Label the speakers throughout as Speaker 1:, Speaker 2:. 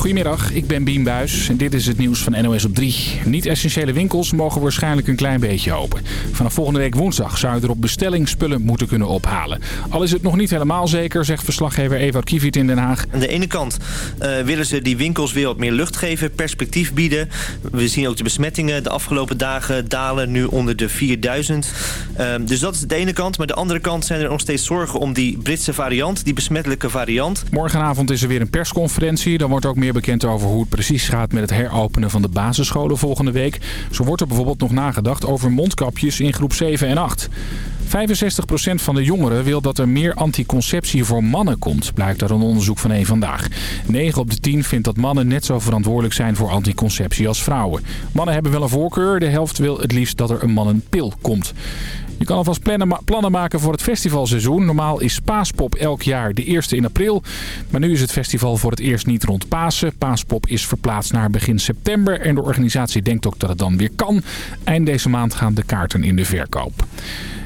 Speaker 1: Goedemiddag, ik ben Bien Buis en dit is het nieuws van NOS op 3. Niet-essentiële winkels mogen waarschijnlijk een klein beetje open. Vanaf volgende week woensdag zou je er op bestelling spullen moeten kunnen ophalen. Al is het nog niet helemaal zeker, zegt verslaggever Ewout Kiviet in Den Haag.
Speaker 2: Aan de ene kant uh, willen ze die winkels weer wat meer lucht geven, perspectief bieden. We zien ook de besmettingen de afgelopen dagen dalen nu onder de 4000. Uh, dus dat is de ene kant. Maar de andere kant zijn er nog steeds zorgen om die Britse variant, die besmettelijke variant.
Speaker 1: Morgenavond is er weer een persconferentie. Dan wordt ook meer bekend over hoe het precies gaat met het heropenen van de basisscholen volgende week. Zo wordt er bijvoorbeeld nog nagedacht over mondkapjes in groep 7 en 8. 65% van de jongeren wil dat er meer anticonceptie voor mannen komt, blijkt uit een onderzoek van één Vandaag. 9 op de 10 vindt dat mannen net zo verantwoordelijk zijn voor anticonceptie als vrouwen. Mannen hebben wel een voorkeur, de helft wil het liefst dat er een mannenpil komt. Je kan alvast plannen maken voor het festivalseizoen. Normaal is Paaspop elk jaar de eerste in april. Maar nu is het festival voor het eerst niet rond Pasen. Paaspop is verplaatst naar begin september. En de organisatie denkt ook dat het dan weer kan. Eind deze maand gaan de kaarten in de verkoop.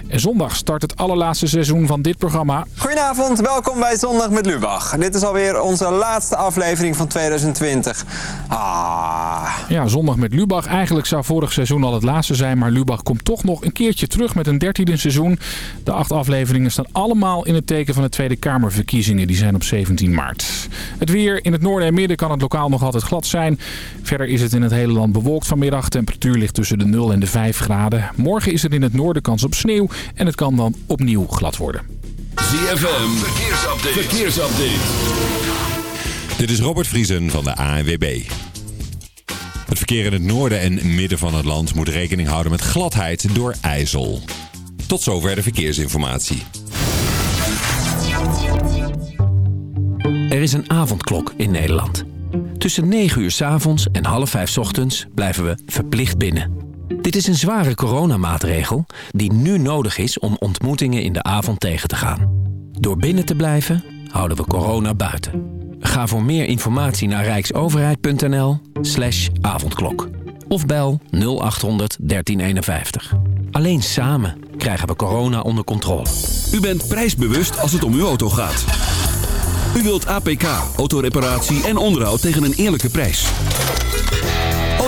Speaker 1: En zondag start het allerlaatste seizoen van dit programma.
Speaker 3: Goedenavond, welkom bij Zondag met Lubach. Dit is alweer onze laatste aflevering van 2020. Ah.
Speaker 1: Ja, Zondag met Lubach. Eigenlijk zou vorig seizoen al het laatste zijn, maar Lubach komt toch nog een keertje terug met een dertiende seizoen. De acht afleveringen staan allemaal in het teken van de Tweede Kamerverkiezingen. Die zijn op 17 maart. Het weer in het noorden en midden kan het lokaal nog altijd glad zijn. Verder is het in het hele land bewolkt vanmiddag. Temperatuur ligt tussen de 0 en de 5 graden. Morgen is er in het noorden kans op sneeuw en het kan dan opnieuw glad worden.
Speaker 4: ZFM, verkeersupdate. verkeersupdate.
Speaker 5: Dit is Robert Vriesen van de ANWB. Het verkeer in het noorden en midden van het land moet rekening houden met gladheid door ijzel. Tot zover de verkeersinformatie.
Speaker 6: Er is een avondklok in Nederland. Tussen 9 uur s avonds en half 5 s ochtends blijven we verplicht binnen. Dit is een zware coronamaatregel die nu nodig is om ontmoetingen in de avond tegen te gaan. Door binnen te blijven houden we corona buiten. Ga voor meer informatie naar rijksoverheid.nl slash avondklok. Of bel 0800 1351. Alleen samen krijgen we corona onder controle.
Speaker 4: U bent prijsbewust als het om uw auto gaat. U wilt APK, autoreparatie en onderhoud tegen een eerlijke prijs.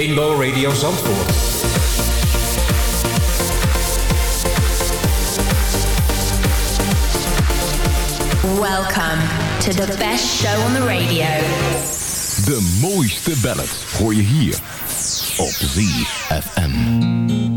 Speaker 7: Rainbow Radio Zandvoort.
Speaker 8: Welcome to the best show on the radio.
Speaker 4: De mooiste ballad hoor je hier op ZFM.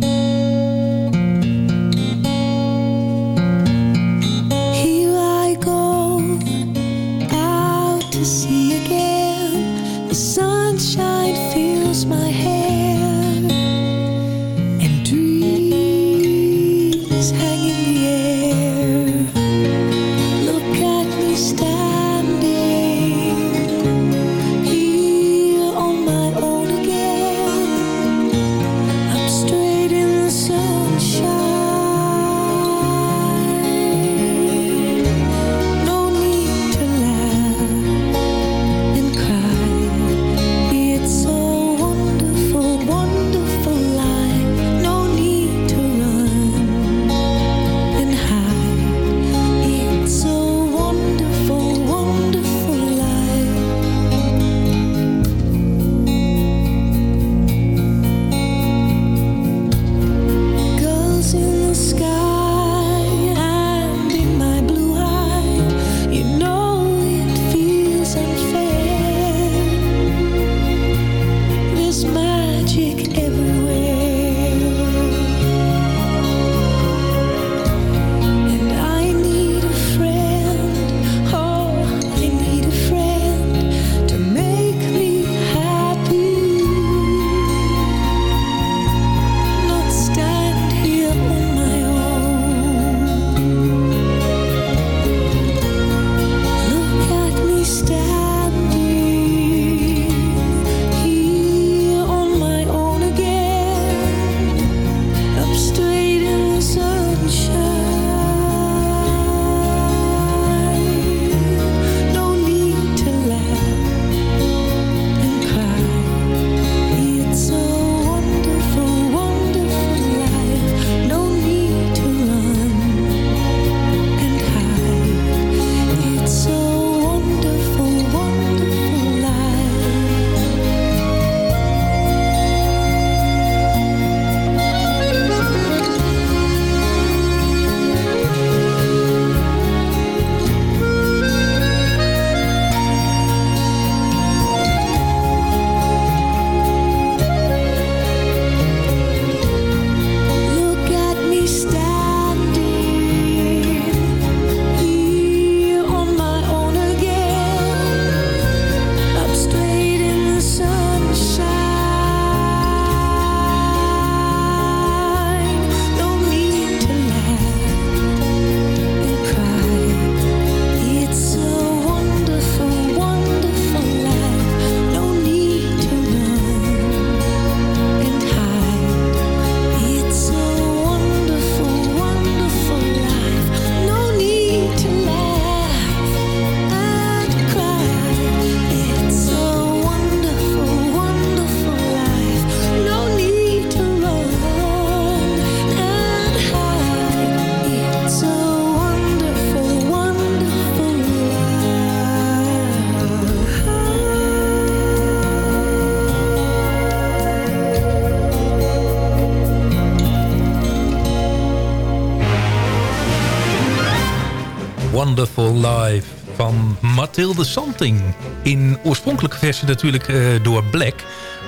Speaker 9: Wonderful Life van Mathilde Santing. In oorspronkelijke versie natuurlijk uh, door Black.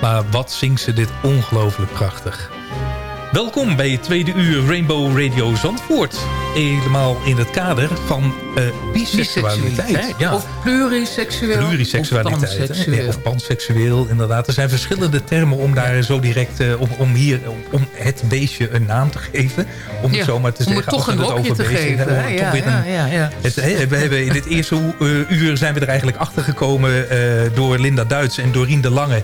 Speaker 9: Maar wat zingt ze dit ongelooflijk prachtig. Welkom bij het tweede uur Rainbow Radio Zandvoort. Helemaal in het kader van uh, biseksualiteit.
Speaker 10: Ja. Of pluriseksueel.
Speaker 9: Pluriseksualiteit. Of panseksueel. Of panseksueel, inderdaad. Er zijn verschillende termen om daar zo direct... Uh, om, om, hier, om het beestje een naam te geven. Om het zo maar te zeggen.
Speaker 10: Om het toch een lokje te geven. Ja, ja, ja, ja,
Speaker 9: het, we hebben in dit eerste uh, uur zijn we er eigenlijk achter gekomen... door Linda Duits en Dorien de Lange...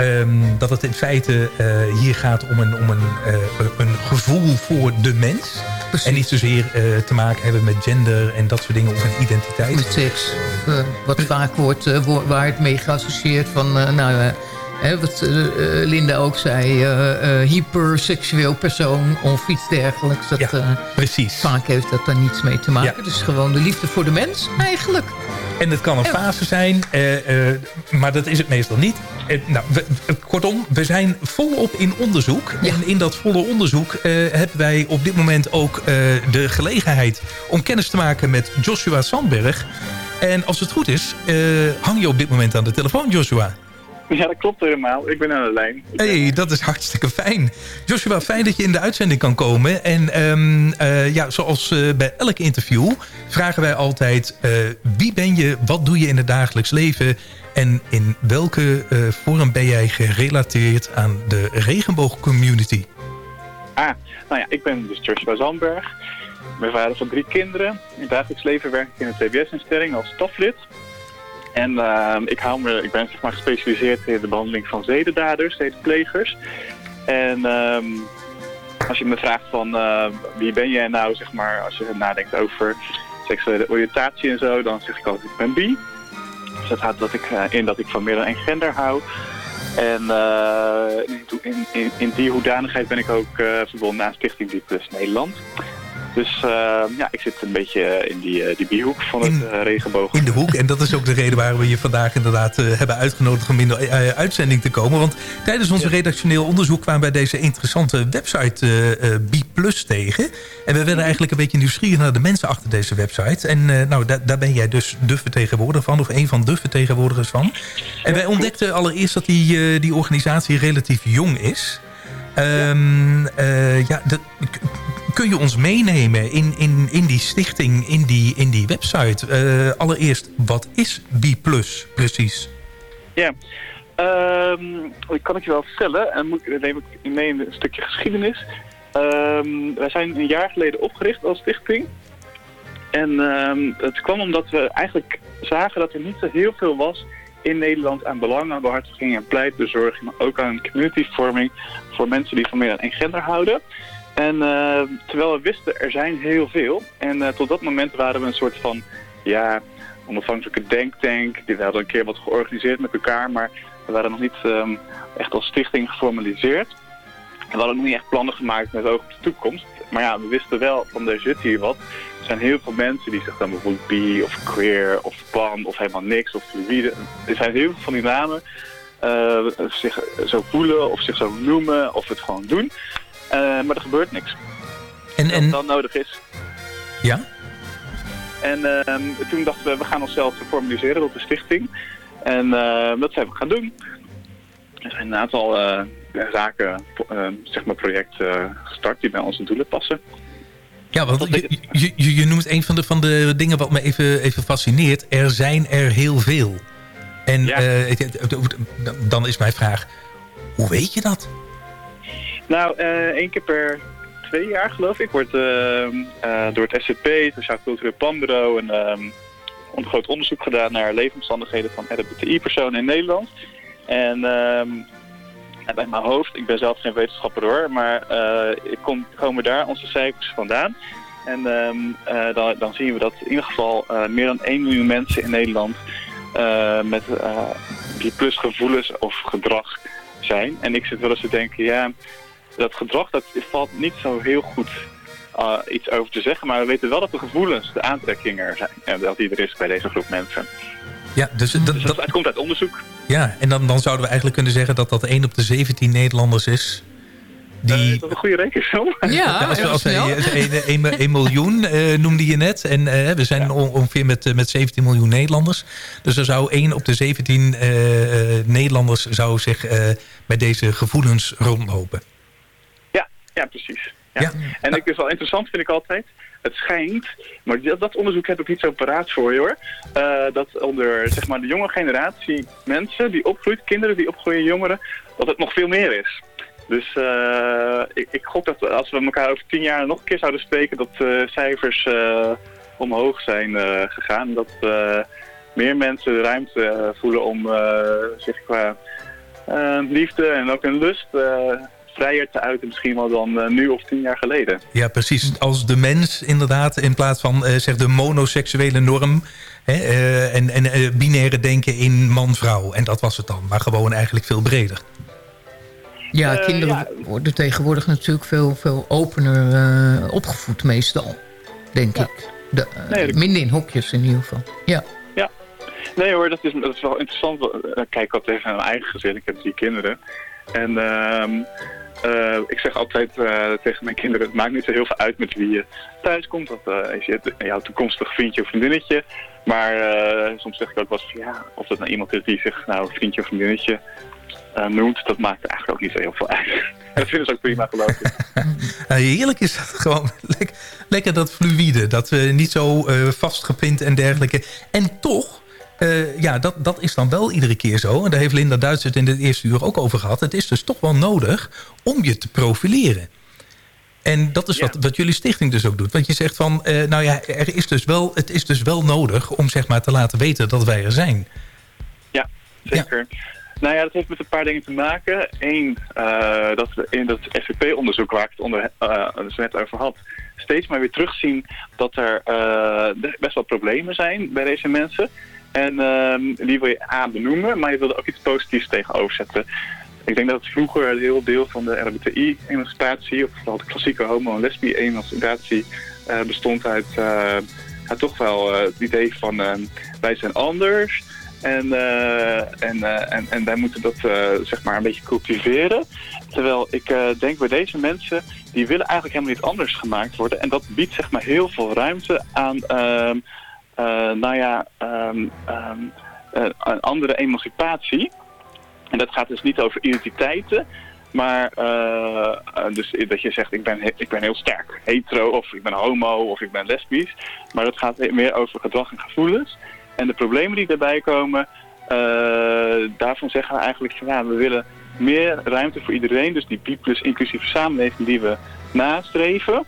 Speaker 9: Um, dat het in feite uh, hier gaat om een, om een, uh, een gevoel voor de mens. Precies. En niet zozeer uh, te maken hebben met gender en dat soort dingen of een identiteit.
Speaker 10: Met seks. wat vaak wordt, waar het mee geassocieerd van... nou, wat Linda ook zei, hyperseksueel persoon of iets dergelijks. Dat,
Speaker 9: ja, precies.
Speaker 10: Vaak heeft dat daar niets mee te maken. Ja. Dus gewoon de liefde voor de mens eigenlijk.
Speaker 9: En het kan een fase zijn, uh, uh, maar dat is het meestal niet. Uh, nou, we, kortom, we zijn volop in onderzoek. Ja. En in dat volle onderzoek hebben wij op dit moment ook de gelegenheid... om kennis te maken met Joshua Sandberg. En als het goed is, hang je op dit moment aan de telefoon, Joshua.
Speaker 11: Ja, dat klopt helemaal. Ik ben aan de lijn.
Speaker 9: hey, dat is hartstikke fijn. Joshua, fijn dat je in de uitzending kan komen. En um, uh, ja, zoals uh, bij elk interview vragen wij altijd... Uh, wie ben je, wat doe je in het dagelijks leven... en in welke vorm ben jij gerelateerd aan de regenboogcommunity?
Speaker 11: Ah, nou ja, ik ben dus Joshua Zandberg. Ik ben vader van drie kinderen. In het dagelijks leven werk ik in een TBS-instelling als staflid... En uh, ik, hou me, ik ben zeg maar, gespecialiseerd in de behandeling van zedendaders, zedenplegers. En um, als je me vraagt van uh, wie ben jij nou, zeg maar, als je nadenkt over seksuele oriëntatie en zo, dan zeg ik altijd ik ben bi. Dus dat houdt dat ik, uh, in dat ik van dan één gender hou. En in, in, in, die hoedanigheid ben ik ook verbonden aan Stichting Die Plus Nederland. Dus uh, ja, ik zit een beetje in die, uh, die biehoek van het regenboog.
Speaker 9: In de hoek. En dat is ook de reden waarom we je vandaag inderdaad hebben uitgenodigd om in de uitzending te komen. Want tijdens ons ja. redactioneel onderzoek kwamen wij deze interessante website B tegen. En we werden eigenlijk een beetje nieuwsgierig naar de mensen achter deze website. En nou, daar, daar ben jij dus de vertegenwoordiger van. Of een van de vertegenwoordigers van. En wij ontdekten allereerst dat die, die organisatie relatief jong is. Um, uh, ja, kun je ons meenemen in, in, in die stichting, in die, in die website? Uh, allereerst, wat is B precies?
Speaker 11: Ja, um, kan ik je wel vertellen. En moet, neem ik mee een stukje geschiedenis. Um, wij zijn een jaar geleden opgericht als stichting. En het kwam omdat we eigenlijk zagen dat er niet zo heel veel was in Nederland aan belangenbehartiging en pleitbezorging, maar ook aan communityvorming voor mensen die van meer dan één gender houden. En uh, terwijl we wisten, er zijn heel veel. En uh, tot dat moment waren we een soort van, ja, onafhankelijke denktank. We hadden een keer wat georganiseerd met elkaar, maar we waren nog niet um, echt als stichting geformaliseerd. We hadden nog niet echt plannen gemaakt met oog op de toekomst. Maar ja, we wisten wel van er zit hier wat. Er zijn heel veel mensen die zich dan bijvoorbeeld bi of queer of pan of helemaal niks of fluide. Er zijn heel veel van die namen zich zo voelen of zich zo noemen of het gewoon doen. Uh, maar er gebeurt niks.
Speaker 9: En, en...
Speaker 11: Wat dan nodig is.
Speaker 9: Ja?
Speaker 11: En uh, toen dachten we, we gaan onszelf formaliseren tot de stichting. En dat zijn we gaan doen. Er zijn een aantal zaken, zeg maar projecten gestart die bij onze doelen passen.
Speaker 9: Ja, want je, je, je, noemt een van de, van de dingen wat me even, even fascineert. Er zijn er heel veel. En ja. dan is mijn vraag, hoe weet je dat?
Speaker 11: Nou, uh, één keer per twee jaar geloof ik wordt door het SCP, het Sociaal Cultureel Planbureau, een, um, een groot onderzoek gedaan naar leefomstandigheden van LGBTI-personen in Nederland. En um, bij mijn hoofd, ik ben zelf geen wetenschapper hoor, maar ik kom, komen daar onze cijfers vandaan. En um, dan, dan, zien we dat in ieder geval meer dan 1 miljoen mensen in Nederland met die plus gevoelens of gedrag zijn. En ik zit wel eens te denken, ja, dat gedrag, dat valt niet zo heel goed uh, iets over te zeggen. Maar we weten wel dat de gevoelens, de aantrekkingen er zijn. En dat die er is bij deze groep mensen.
Speaker 9: Ja, dus, dat,
Speaker 11: dus dat, dat, komt uit onderzoek.
Speaker 9: Ja, en dan, dan zouden we eigenlijk kunnen zeggen dat dat 1 op de 17 Nederlanders is... Die,
Speaker 11: is dat een goede rekensom?
Speaker 10: Ja,
Speaker 9: als, als,
Speaker 10: snel.
Speaker 9: 1 miljoen eh, noemde je net. En eh, we zijn on- ongeveer met, eh, met 17 miljoen Nederlanders. Dus er zou 1 op de 17 eh, eh, Nederlanders zou zich eh, met deze gevoelens rondlopen.
Speaker 11: Ja, ja precies. Ja. En ik is wel interessant, vind ik altijd. Het schijnt, maar dat, dat onderzoek heb ik niet zo paraat voor je hoor. eh, dat onder zeg maar, de jonge generatie mensen die opgroeit, kinderen die opgroeien, jongeren, dat het nog veel meer is. Dus eh, ik, ik gok dat als we elkaar over tien jaar nog een keer zouden spreken, dat eh, cijfers eh, omhoog zijn gegaan. Dat meer mensen de ruimte voelen om zich qua liefde en ook een lust vrijer te uiten misschien wel dan nu of tien jaar geleden.
Speaker 9: Ja, precies. Als de mens inderdaad, in plaats van zeg de monoseksuele norm... Hè, en, en binaire denken in man-vrouw. En dat was het dan, maar gewoon eigenlijk veel breder.
Speaker 10: Ja,
Speaker 11: Eh,
Speaker 10: kinderen
Speaker 11: ja.
Speaker 10: worden tegenwoordig natuurlijk veel, veel opener eh, opgevoed meestal, denk ik. De, eh,
Speaker 11: Nee,
Speaker 10: Minder in hokjes in ieder geval. Ja.
Speaker 11: Ja. Nee hoor, dat is, dat is wel interessant. Kijk wat naar mijn eigen gezin. Ik heb drie kinderen. En ehm, eh, ik zeg altijd tegen mijn kinderen, het maakt niet zo heel veel uit met wie je thuis komt. Dat eh, is je, jouw toekomstig vriendje of vriendinnetje. Maar soms zeg ik ook wat van ja, of dat nou iemand is die zich nou vriendje of vriendinnetje noemt, dat maakt eigenlijk ook niet zo heel veel uit. dat vinden ze ook prima geloof ik.
Speaker 9: Nou, heerlijk is dat gewoon. Lek- lekker dat fluïde. Dat niet zo uh, vastgepind en dergelijke. En toch, uh, ja, dat, dat is dan wel iedere keer zo. En daar heeft Linda Duits het in het eerste uur ook over gehad. Het is dus toch wel nodig om je te profileren. En dat is ja. wat, wat jullie stichting dus ook doet. Want je zegt van, uh, nou ja, er is dus wel, het is dus wel nodig om zeg maar te laten weten dat wij er zijn.
Speaker 11: Ja, zeker. Ja. Nou ja, dat heeft met een paar dingen te maken. Eén, uh, dat we in dat SVP-onderzoek waar ik het onder, uh, dus net over had... steeds maar weer terugzien dat er uh, best wel problemen zijn bij deze mensen. En die wil je A benoemen, maar je wil er ook iets positiefs tegenover zetten. Ik denk dat het vroeger een heel deel van de RBTI-emancipatie... of vooral de klassieke homo- en lesbi-emancipatie... bestond uit, uit toch wel het idee van wij zijn anders... En, uh, en, uh, en, en wij moeten dat uh, zeg maar een beetje cultiveren. Terwijl ik denk bij deze mensen, die willen eigenlijk helemaal niet anders gemaakt worden. En dat biedt zeg maar heel veel ruimte aan, ehm, nou ja, um, een andere emancipatie. En dat gaat dus niet over identiteiten. Maar dus dat je zegt, ik ben, ik ben heel sterk hetero, of ik ben homo, of ik ben lesbisch. Maar dat gaat meer over gedrag en gevoelens. En de problemen die daarbij komen, uh, daarvan zeggen we eigenlijk van ja, we willen meer ruimte voor iedereen. Dus die B plus inclusieve samenleving die we nastreven.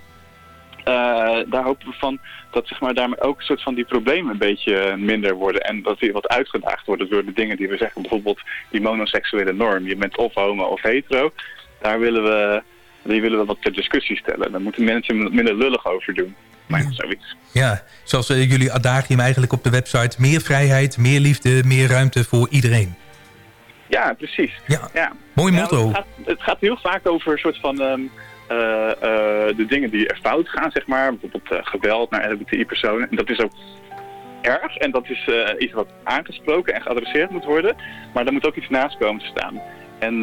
Speaker 11: Uh, daar hopen we van dat zeg maar, daarmee ook een soort van die problemen een beetje minder worden. En dat die wat uitgedaagd worden door de dingen die we zeggen. Bijvoorbeeld die monoseksuele norm. Je bent of homo of hetero. Daar willen we, die willen we wat ter discussie stellen. Daar moeten mensen minder lullig over doen. Maar zoiets.
Speaker 9: Ja, zoals uh, jullie adagium eigenlijk op de website. Meer vrijheid, meer liefde, meer ruimte voor iedereen.
Speaker 11: Ja, precies.
Speaker 9: Ja,
Speaker 11: ja.
Speaker 9: mooi motto.
Speaker 11: Ja, het, gaat, het, gaat, heel vaak over een soort van... Um, uh, uh, de dingen die er fout gaan, zeg maar. Bijvoorbeeld geweld naar LGBTI-personen. En dat is ook erg. En dat is iets wat aangesproken en geadresseerd moet worden. Maar daar moet ook iets naast komen te staan. En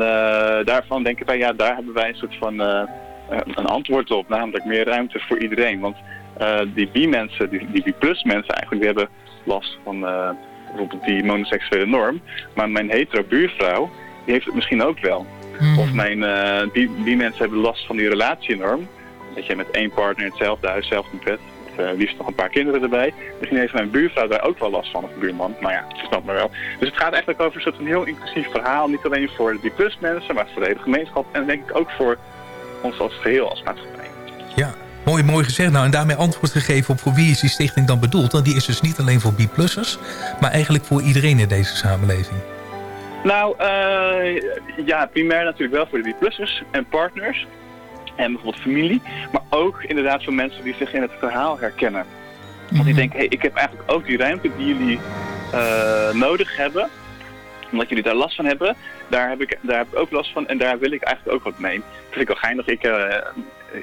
Speaker 11: daarvan denken wij, ja, daar hebben wij een soort van... een antwoord op, namelijk meer ruimte voor iedereen. Want die B-mensen, die, die B-plus-mensen eigenlijk, die hebben last van uh, bijvoorbeeld die monoseksuele norm. Maar mijn hetero buurvrouw, die heeft het misschien ook wel. Mm. Of mijn uh, B-mensen hebben last van die relatienorm. Dat je met één partner hetzelfde huis, hetzelfde bed, uh, liefst nog een paar kinderen erbij. Misschien heeft mijn buurvrouw daar ook wel last van, of buurman. Maar ja, je snapt maar wel. Dus het gaat eigenlijk over een soort van heel inclusief verhaal. Niet alleen voor de B-plus-mensen, maar voor de hele gemeenschap. En denk ik ook voor ons als geheel, als maatschappij.
Speaker 9: Ja, Mooi, mooi gezegd. Nou, en daarmee antwoord gegeven op voor wie is die stichting dan bedoeld. Want die is dus niet alleen voor B-plussers, maar eigenlijk voor iedereen in deze samenleving.
Speaker 11: Nou, uh, ja, primair natuurlijk wel voor de B-plussers en partners. En bijvoorbeeld familie. Maar ook inderdaad voor mensen die zich in het verhaal herkennen. Want die denken, hé, hey, ik heb eigenlijk ook die ruimte die jullie uh, nodig hebben. Omdat jullie daar last van hebben. Daar heb, ik, daar heb ik ook last van en daar wil ik eigenlijk ook wat mee. Dat vind ik wel geinig. Ik, uh,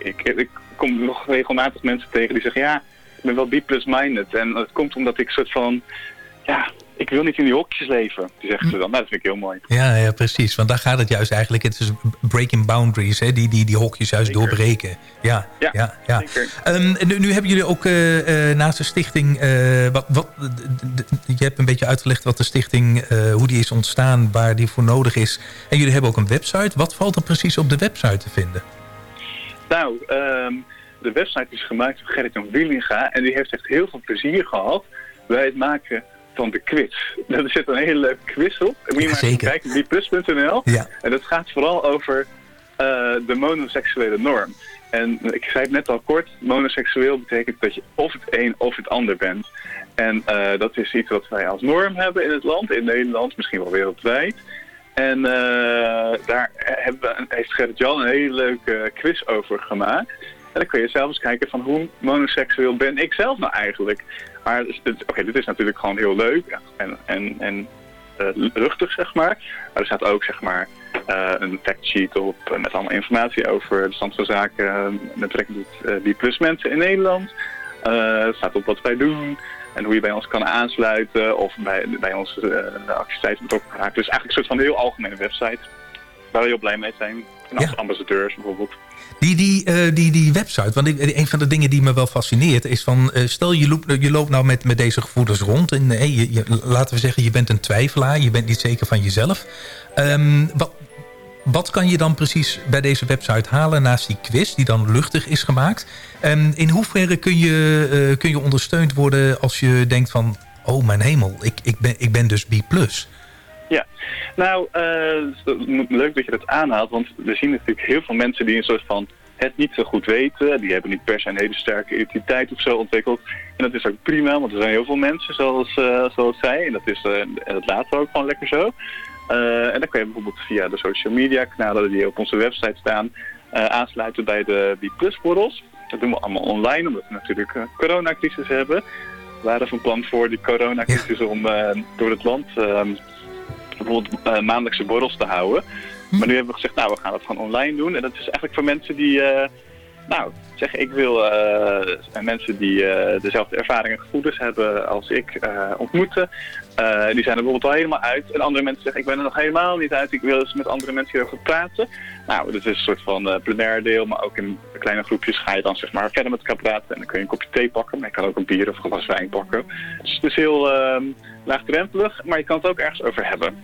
Speaker 11: ik, ik kom nog regelmatig mensen tegen die zeggen... ja, ik ben wel B-plus-minded. En dat komt omdat ik soort van... ja, ik wil niet in die hokjes leven, die zeggen ze dan. Nou, dat vind ik heel mooi.
Speaker 9: Ja, ja, precies. Want daar gaat het juist eigenlijk. Het is breaking boundaries, hè? Die, die, die hokjes juist
Speaker 11: Zeker.
Speaker 9: doorbreken. Ja, ja, ja. Ehm, nu, nu hebben jullie ook eh, eh, naast de stichting... eh, wat, wat, je hebt een beetje uitgelegd wat de stichting... hoe die is ontstaan, waar die voor nodig is. En jullie hebben ook een website. Wat valt er precies op de website te vinden?
Speaker 11: Nou, ehm, de website is gemaakt door Gerrit-Jan Wielinga. En die heeft echt heel veel plezier gehad bij het maken van de quiz. Daar zit een hele leuke quiz op. En moet je maar even
Speaker 9: Zeker.
Speaker 11: kijken, dieplus.nl.
Speaker 9: Ja.
Speaker 11: En dat gaat vooral over eh, de monoseksuele norm. En ik zei het net al kort, monoseksueel betekent dat je of het een of het ander bent. En eh, dat is iets wat wij als norm hebben in het land, in Nederland, misschien wel wereldwijd. En eh, daar hebben heeft Gerrit-Jan een hele leuke quiz over gemaakt. En dan kun je zelf eens kijken van hoe monoseksueel ben ik zelf nou eigenlijk. Maar dus, oké, dit is natuurlijk gewoon heel leuk en, en, en eh, luchtig, zeg maar. Maar er staat ook, zeg maar, eh, een factsheet op met allemaal informatie over de stand van zaken met betrekking tot die plus mensen in Nederland. Eh, staat op wat wij doen en hoe je bij ons kan aansluiten of bij, bij onze eh, activiteiten betrokken raken. Dus eigenlijk een soort van heel algemene website waar we heel blij mee zijn. En als ambassadeurs bijvoorbeeld.
Speaker 9: Die, die, eh, die, die website, want ik, een van de dingen die me wel fascineert... is van, stel je loopt, je loopt nou met, met deze gevoelens rond... en je, je- laten we zeggen, je bent een twijfelaar... je bent niet zeker van jezelf. Ehm, wat, wat kan je dan precies bij deze website halen naast die quiz... die dan luchtig is gemaakt? Ehm, in hoeverre kun je, eh, kun je ondersteund worden als je denkt van... oh mijn hemel, ik, ik, ben, ik ben dus B+.
Speaker 11: Ja, nou, is leuk dat je dat aanhaalt, want we zien natuurlijk heel veel mensen die een soort van het niet zo goed weten. Die hebben niet per se een hele sterke identiteit of zo ontwikkeld. En dat is ook prima, want er zijn heel veel mensen zoals, eh, zoals zij. En dat, is, eh, en dat laten we ook gewoon lekker zo. Eh, en dan kun je bijvoorbeeld via de social media kanalen die op onze website staan... eh, aansluiten bij de B-Plus borrels. Dat doen we allemaal online, omdat we natuurlijk een coronacrisis hebben. We waren van plan voor die coronacrisis om eh, door het land... bijvoorbeeld eh, maandelijkse borrels te houden. Maar nu hebben we gezegd, nou, we gaan dat gewoon online doen. En dat is eigenlijk voor mensen die, eh, nou, zeggen ik wil eh, mensen die eh, dezelfde ervaringen en gevoelens hebben als ik eh, ontmoeten. Eh, die zijn er bijvoorbeeld al helemaal uit. En andere mensen zeggen, ik ben er nog helemaal niet uit. Ik wil eens met andere mensen hierover praten. Nou, dat is een soort van eh plenair deel. Maar ook in kleine groepjes ga je dan zeg maar verder met elkaar praten. En dan kun je een kopje thee pakken. Maar je kan ook een bier of een glas wijn pakken. Dus het is heel eh, laagdrempelig. Maar je kan het ook ergens over hebben.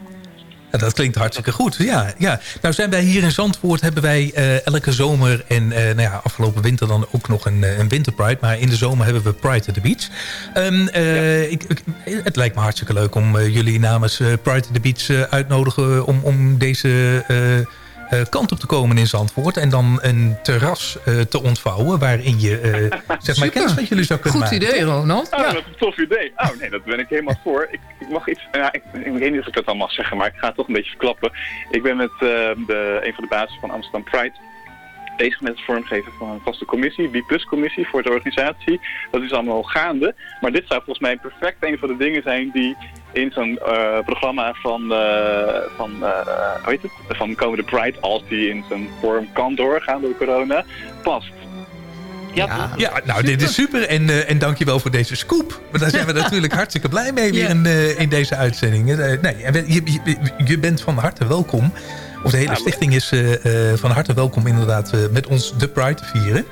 Speaker 9: Ja, dat klinkt hartstikke goed. Ja, ja. Nou zijn wij hier in Zandvoort, hebben wij eh, elke zomer en eh, nou ja, afgelopen winter dan ook nog een, eh, een winterpride. Maar in de zomer hebben we Pride at the Beach. Ehm, eh, ik, ik- het lijkt me hartstikke leuk om jullie namens Pride at the Beach uitnodigen om, om deze kant op te komen in Zandvoort. En dan een terras eh, te ontvouwen waarin je eh, zeg maar kennis met jullie zou kunnen
Speaker 10: Goed
Speaker 9: maken.
Speaker 10: idee, Ronald.
Speaker 11: Oh,
Speaker 10: Ja.
Speaker 11: wat een tof idee. Oh nee, dat ben ik helemaal voor. Ik, ik mag iets, ja, ik, ik weet niet of ik dat al mag zeggen, maar ik ga het toch een beetje verklappen. Ik ben met eh, de, een van de basis van Amsterdam Pride bezig met het vormgeven van een vaste commissie, B-plus commissie voor de organisatie. Dat is allemaal gaande. Maar dit zou volgens mij perfect een van de dingen zijn die in zo'n eh, programma van, eh, van, eh, hoe heet het? van komende Pride, als die in zijn vorm kan doorgaan door corona, past. Ja,
Speaker 9: Ja, nou, dit is super. En, eh en dankjewel voor deze scoop. Maar daar zijn we natuurlijk hartstikke blij mee weer in, eh, in deze uitzending. Nee, je, je, je bent van harte welkom. Of de hele stichting is eh, eh, van harte welkom inderdaad eh, met ons de Pride te vieren.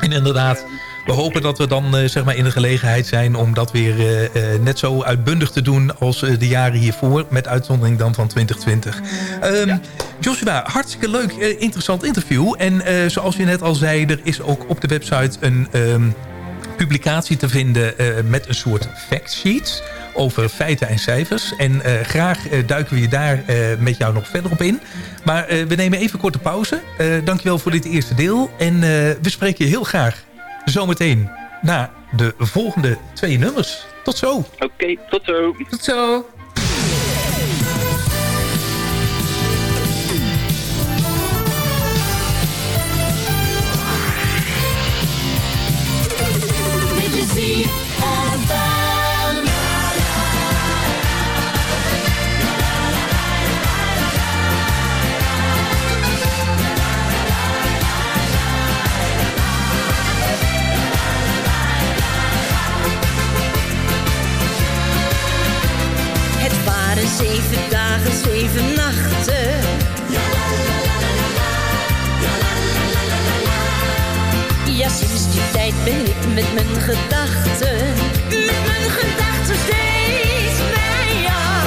Speaker 9: En inderdaad, we hopen dat we dan eh, zeg maar in de gelegenheid zijn... om dat weer eh, eh, net zo uitbundig te doen als de jaren hiervoor. Met uitzondering dan van 2020. Ehm, Joshua, hartstikke leuk, interessant interview. En zoals je net al zei, er is ook op de website een... ehm, publicatie te vinden met een soort factsheet over feiten en cijfers. En graag duiken we je daar met jou nog verder op in. Maar we nemen even een korte pauze. Dankjewel voor dit eerste deel. En we spreken je heel graag zometeen na de volgende twee nummers. Tot zo.
Speaker 11: Oké, tot zo.
Speaker 10: Tot zo.
Speaker 12: Zeven dagen, zeven nachten. Ja, sinds die tijd ben ik met mijn gedachten, met mijn gedachten steeds bij jou.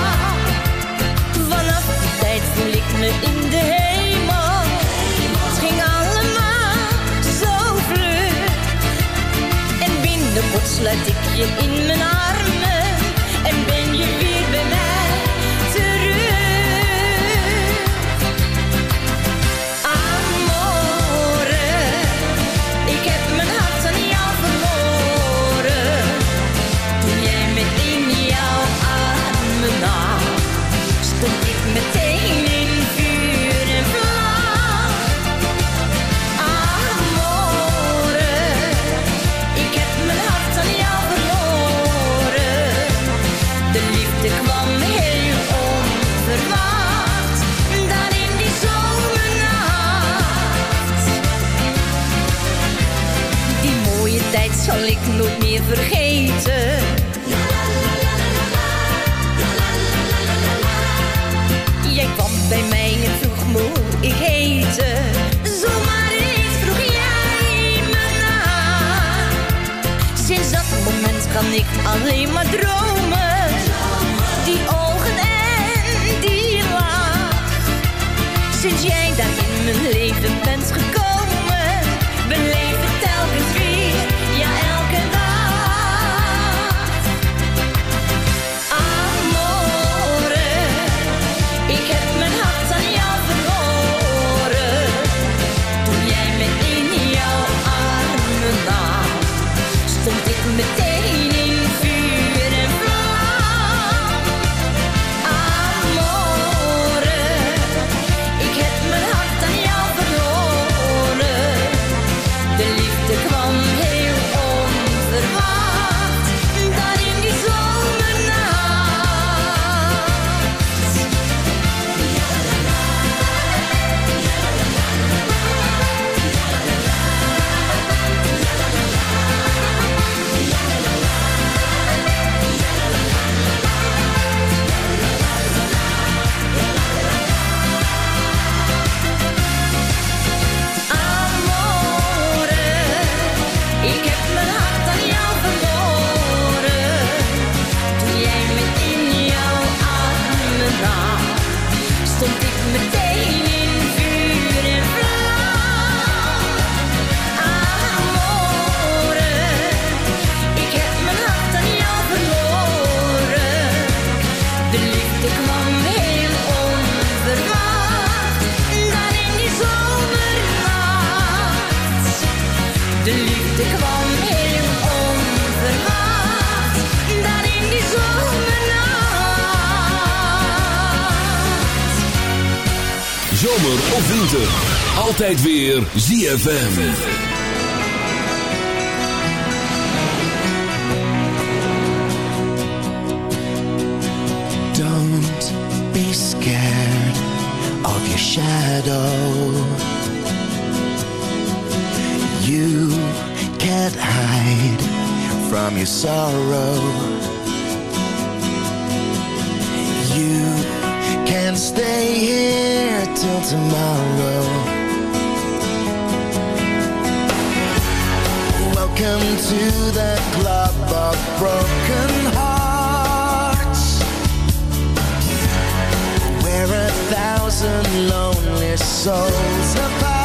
Speaker 12: Vanaf die tijd voel ik me in de hemel. Het ging allemaal zo vlug. En binnenkort sluit ik je in zal ik nooit meer vergeten. Jij kwam bij mij en vroeg me hoe ik heette. Zomaar eens vroeg jij me na. Sinds dat moment kan ik alleen maar dromen. Die ogen en die lach. Sinds jij daar in mijn leven bent gekomen, ik
Speaker 4: Zomer of winter, altijd weer ZFM.
Speaker 13: Don't be scared of your shadow. You can't hide from your sorrow. You can stay here tomorrow. Welcome to the club of broken hearts where a thousand lonely souls have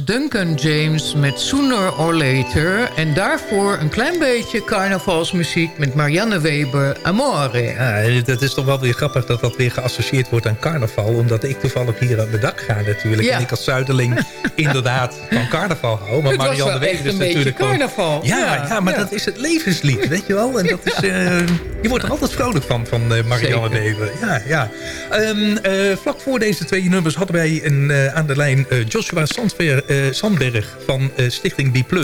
Speaker 10: was Duncan James met Sooner or Later. En daarvoor een klein beetje carnavalsmuziek met Marianne Weber, Amore.
Speaker 9: Ja, dat is toch wel weer grappig dat dat weer geassocieerd wordt aan carnaval. Omdat ik toevallig hier aan de dak ga natuurlijk.
Speaker 10: Ja.
Speaker 9: En ik als Zuiderling inderdaad van carnaval hou. Maar
Speaker 10: Het
Speaker 9: Marianne Weber is natuurlijk
Speaker 10: carnaval.
Speaker 9: Ja,
Speaker 10: Ja,
Speaker 9: ja, maar dat is het levenslied, weet je wel. En dat is, eh, je wordt er altijd vrolijk van, van eh, Marianne. Weber. Ja, ja. Ehm, eh, vlak voor deze twee nummers hadden wij een, eh, aan de lijn Joshua Sandver, Sandberg van Stichting B+.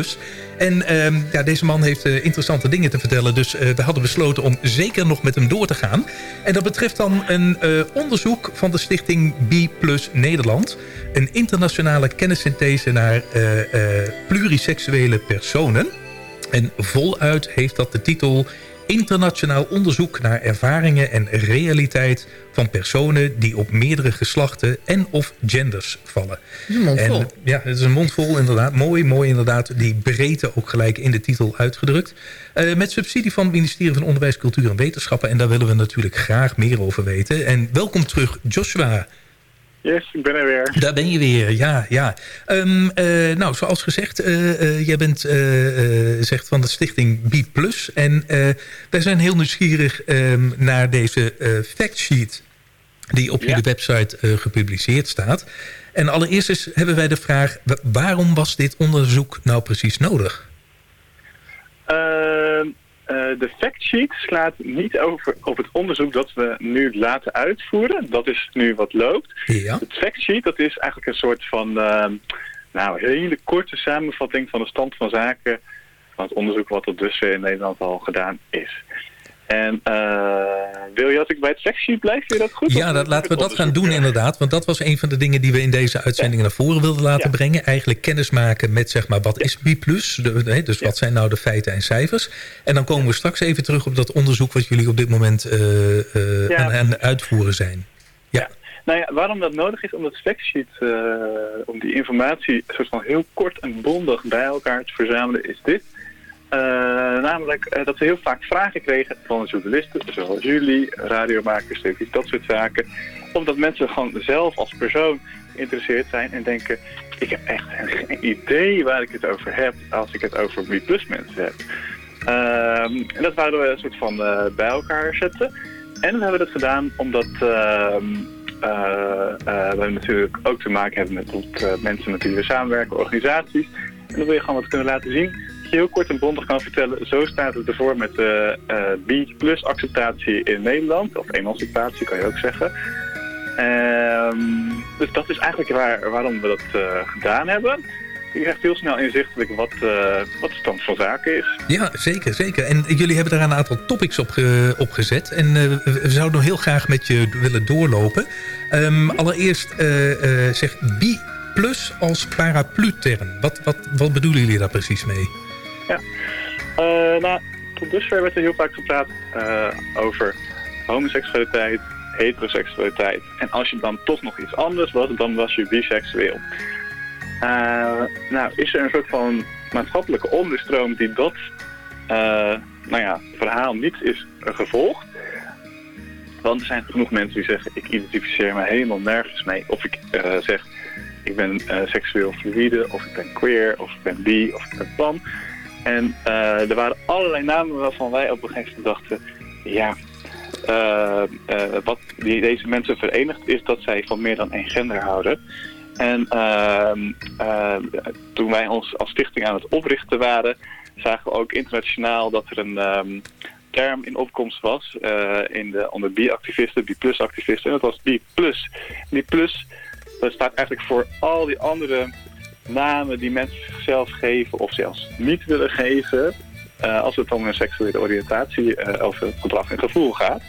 Speaker 9: En ehm, ja, deze man heeft interessante dingen te vertellen. Dus we hadden besloten om zeker nog met hem door te gaan. En dat betreft dan een onderzoek van de stichting B Nederland. Een internationale kennissynthese naar pluriseksuele personen. En voluit heeft dat de titel... Internationaal onderzoek naar ervaringen en realiteit van personen die op meerdere geslachten en of genders vallen.
Speaker 10: is een mond vol.
Speaker 9: En, ja, het is een mond vol inderdaad. Mooi, mooi inderdaad. Die breedte ook gelijk in de titel uitgedrukt. Eh, met subsidie van het ministerie van Onderwijs, Cultuur en Wetenschappen. En daar willen we natuurlijk graag meer over weten. En welkom terug, Joshua.
Speaker 11: Yes, ik ben er weer.
Speaker 9: Daar ben je weer, ja. ja. Ehm, eh, nou, zoals gezegd, eh, eh, jij bent zegt van de stichting B+. En wij zijn heel nieuwsgierig ehm, naar deze factsheet... die op
Speaker 11: Ja.
Speaker 9: jullie website gepubliceerd staat. En allereerst is, hebben wij de vraag... wa- waarom was dit onderzoek nou precies nodig?
Speaker 11: Eh, de factsheet slaat niet over op het onderzoek dat we nu laten uitvoeren. Dat is nu wat loopt.
Speaker 9: Ja.
Speaker 11: Het factsheet dat is eigenlijk een soort van ehm, nou, hele korte samenvatting van de stand van zaken van het onderzoek wat tot dusver in Nederland al gedaan is. En eh, wil je dat ik bij het factsheet blijf? Vind je dat goed?
Speaker 9: Ja, dat, laten we dat gaan doen inderdaad. Want dat was een van de dingen die we in deze uitzending naar voren wilden laten
Speaker 11: Ja.
Speaker 9: brengen. Eigenlijk kennis maken met zeg maar wat is B+. De, dus wat zijn nou de feiten en cijfers. En dan komen we straks even terug op dat onderzoek wat jullie op dit moment eh, eh, aan, aan het uitvoeren zijn. Ja.
Speaker 11: Nou ja, waarom dat nodig is, om dat factsheet, om die informatie soort van heel kort en bondig bij elkaar te verzamelen, is dit. Eh, namelijk eh, dat we heel vaak vragen kregen van journalisten, zoals jullie, radiomakers, dat soort zaken. Omdat mensen gewoon zelf als persoon geïnteresseerd zijn en denken, ik heb echt geen idee waar ik het over heb als ik het over B plus mensen heb. Ehm, en dat wouden we een soort van eh, bij elkaar zetten. En we hebben dat gedaan omdat ehm, eh, eh, we natuurlijk ook te maken hebben met mensen met wie we samenwerken, organisaties. En dan wil je gewoon wat kunnen laten zien. Heel kort en bondig kan vertellen. Zo staat het ervoor met de B plus acceptatie in Nederland. Of emancipatie kan je ook zeggen. Ehm, dus dat is eigenlijk waar, waarom we dat eh, gedaan hebben. Je krijgt heel snel inzichtelijk wat, eh, wat de stand van zaken is.
Speaker 9: Ja, zeker, zeker. En jullie hebben daar een aantal topics op, ge- op gezet. En eh, we- zouden nog heel graag met je willen doorlopen. Ehm, allereerst eh, eh, zeg B plus als paraplu-term. Wat, wat, wat bedoelen jullie daar precies mee?
Speaker 11: Ja. Eh, nou, tot dusver werd er heel vaak gepraat eh, over homoseksualiteit, heteroseksualiteit. En als je dan toch nog iets anders was, dan was je biseksueel. Eh, nou, is er een soort van maatschappelijke onderstroom die dat nou ja, verhaal niet is gevolgd. Want er zijn genoeg mensen die zeggen, ik identificeer me helemaal nergens mee. Of ik zeg, ik ben seksueel fluïde, of ik ben queer, of ik ben bi, of ik ben pan. En eh, er waren allerlei namen waarvan wij op een gegeven moment dachten... ja, eh, eh, wat die, deze mensen verenigt is dat zij van meer dan één gender houden. En ehm, eh, toen wij ons als stichting aan het oprichten waren... zagen we ook internationaal dat er een ehm, term in opkomst was... in de, onder B-activisten, B-plus-activisten. En dat was B+. B+, dat staat eigenlijk voor al die andere namen die mensen zichzelf geven of zelfs niet willen geven. eh, als het om een seksuele oriëntatie eh, over gedrag en gevoel gaat.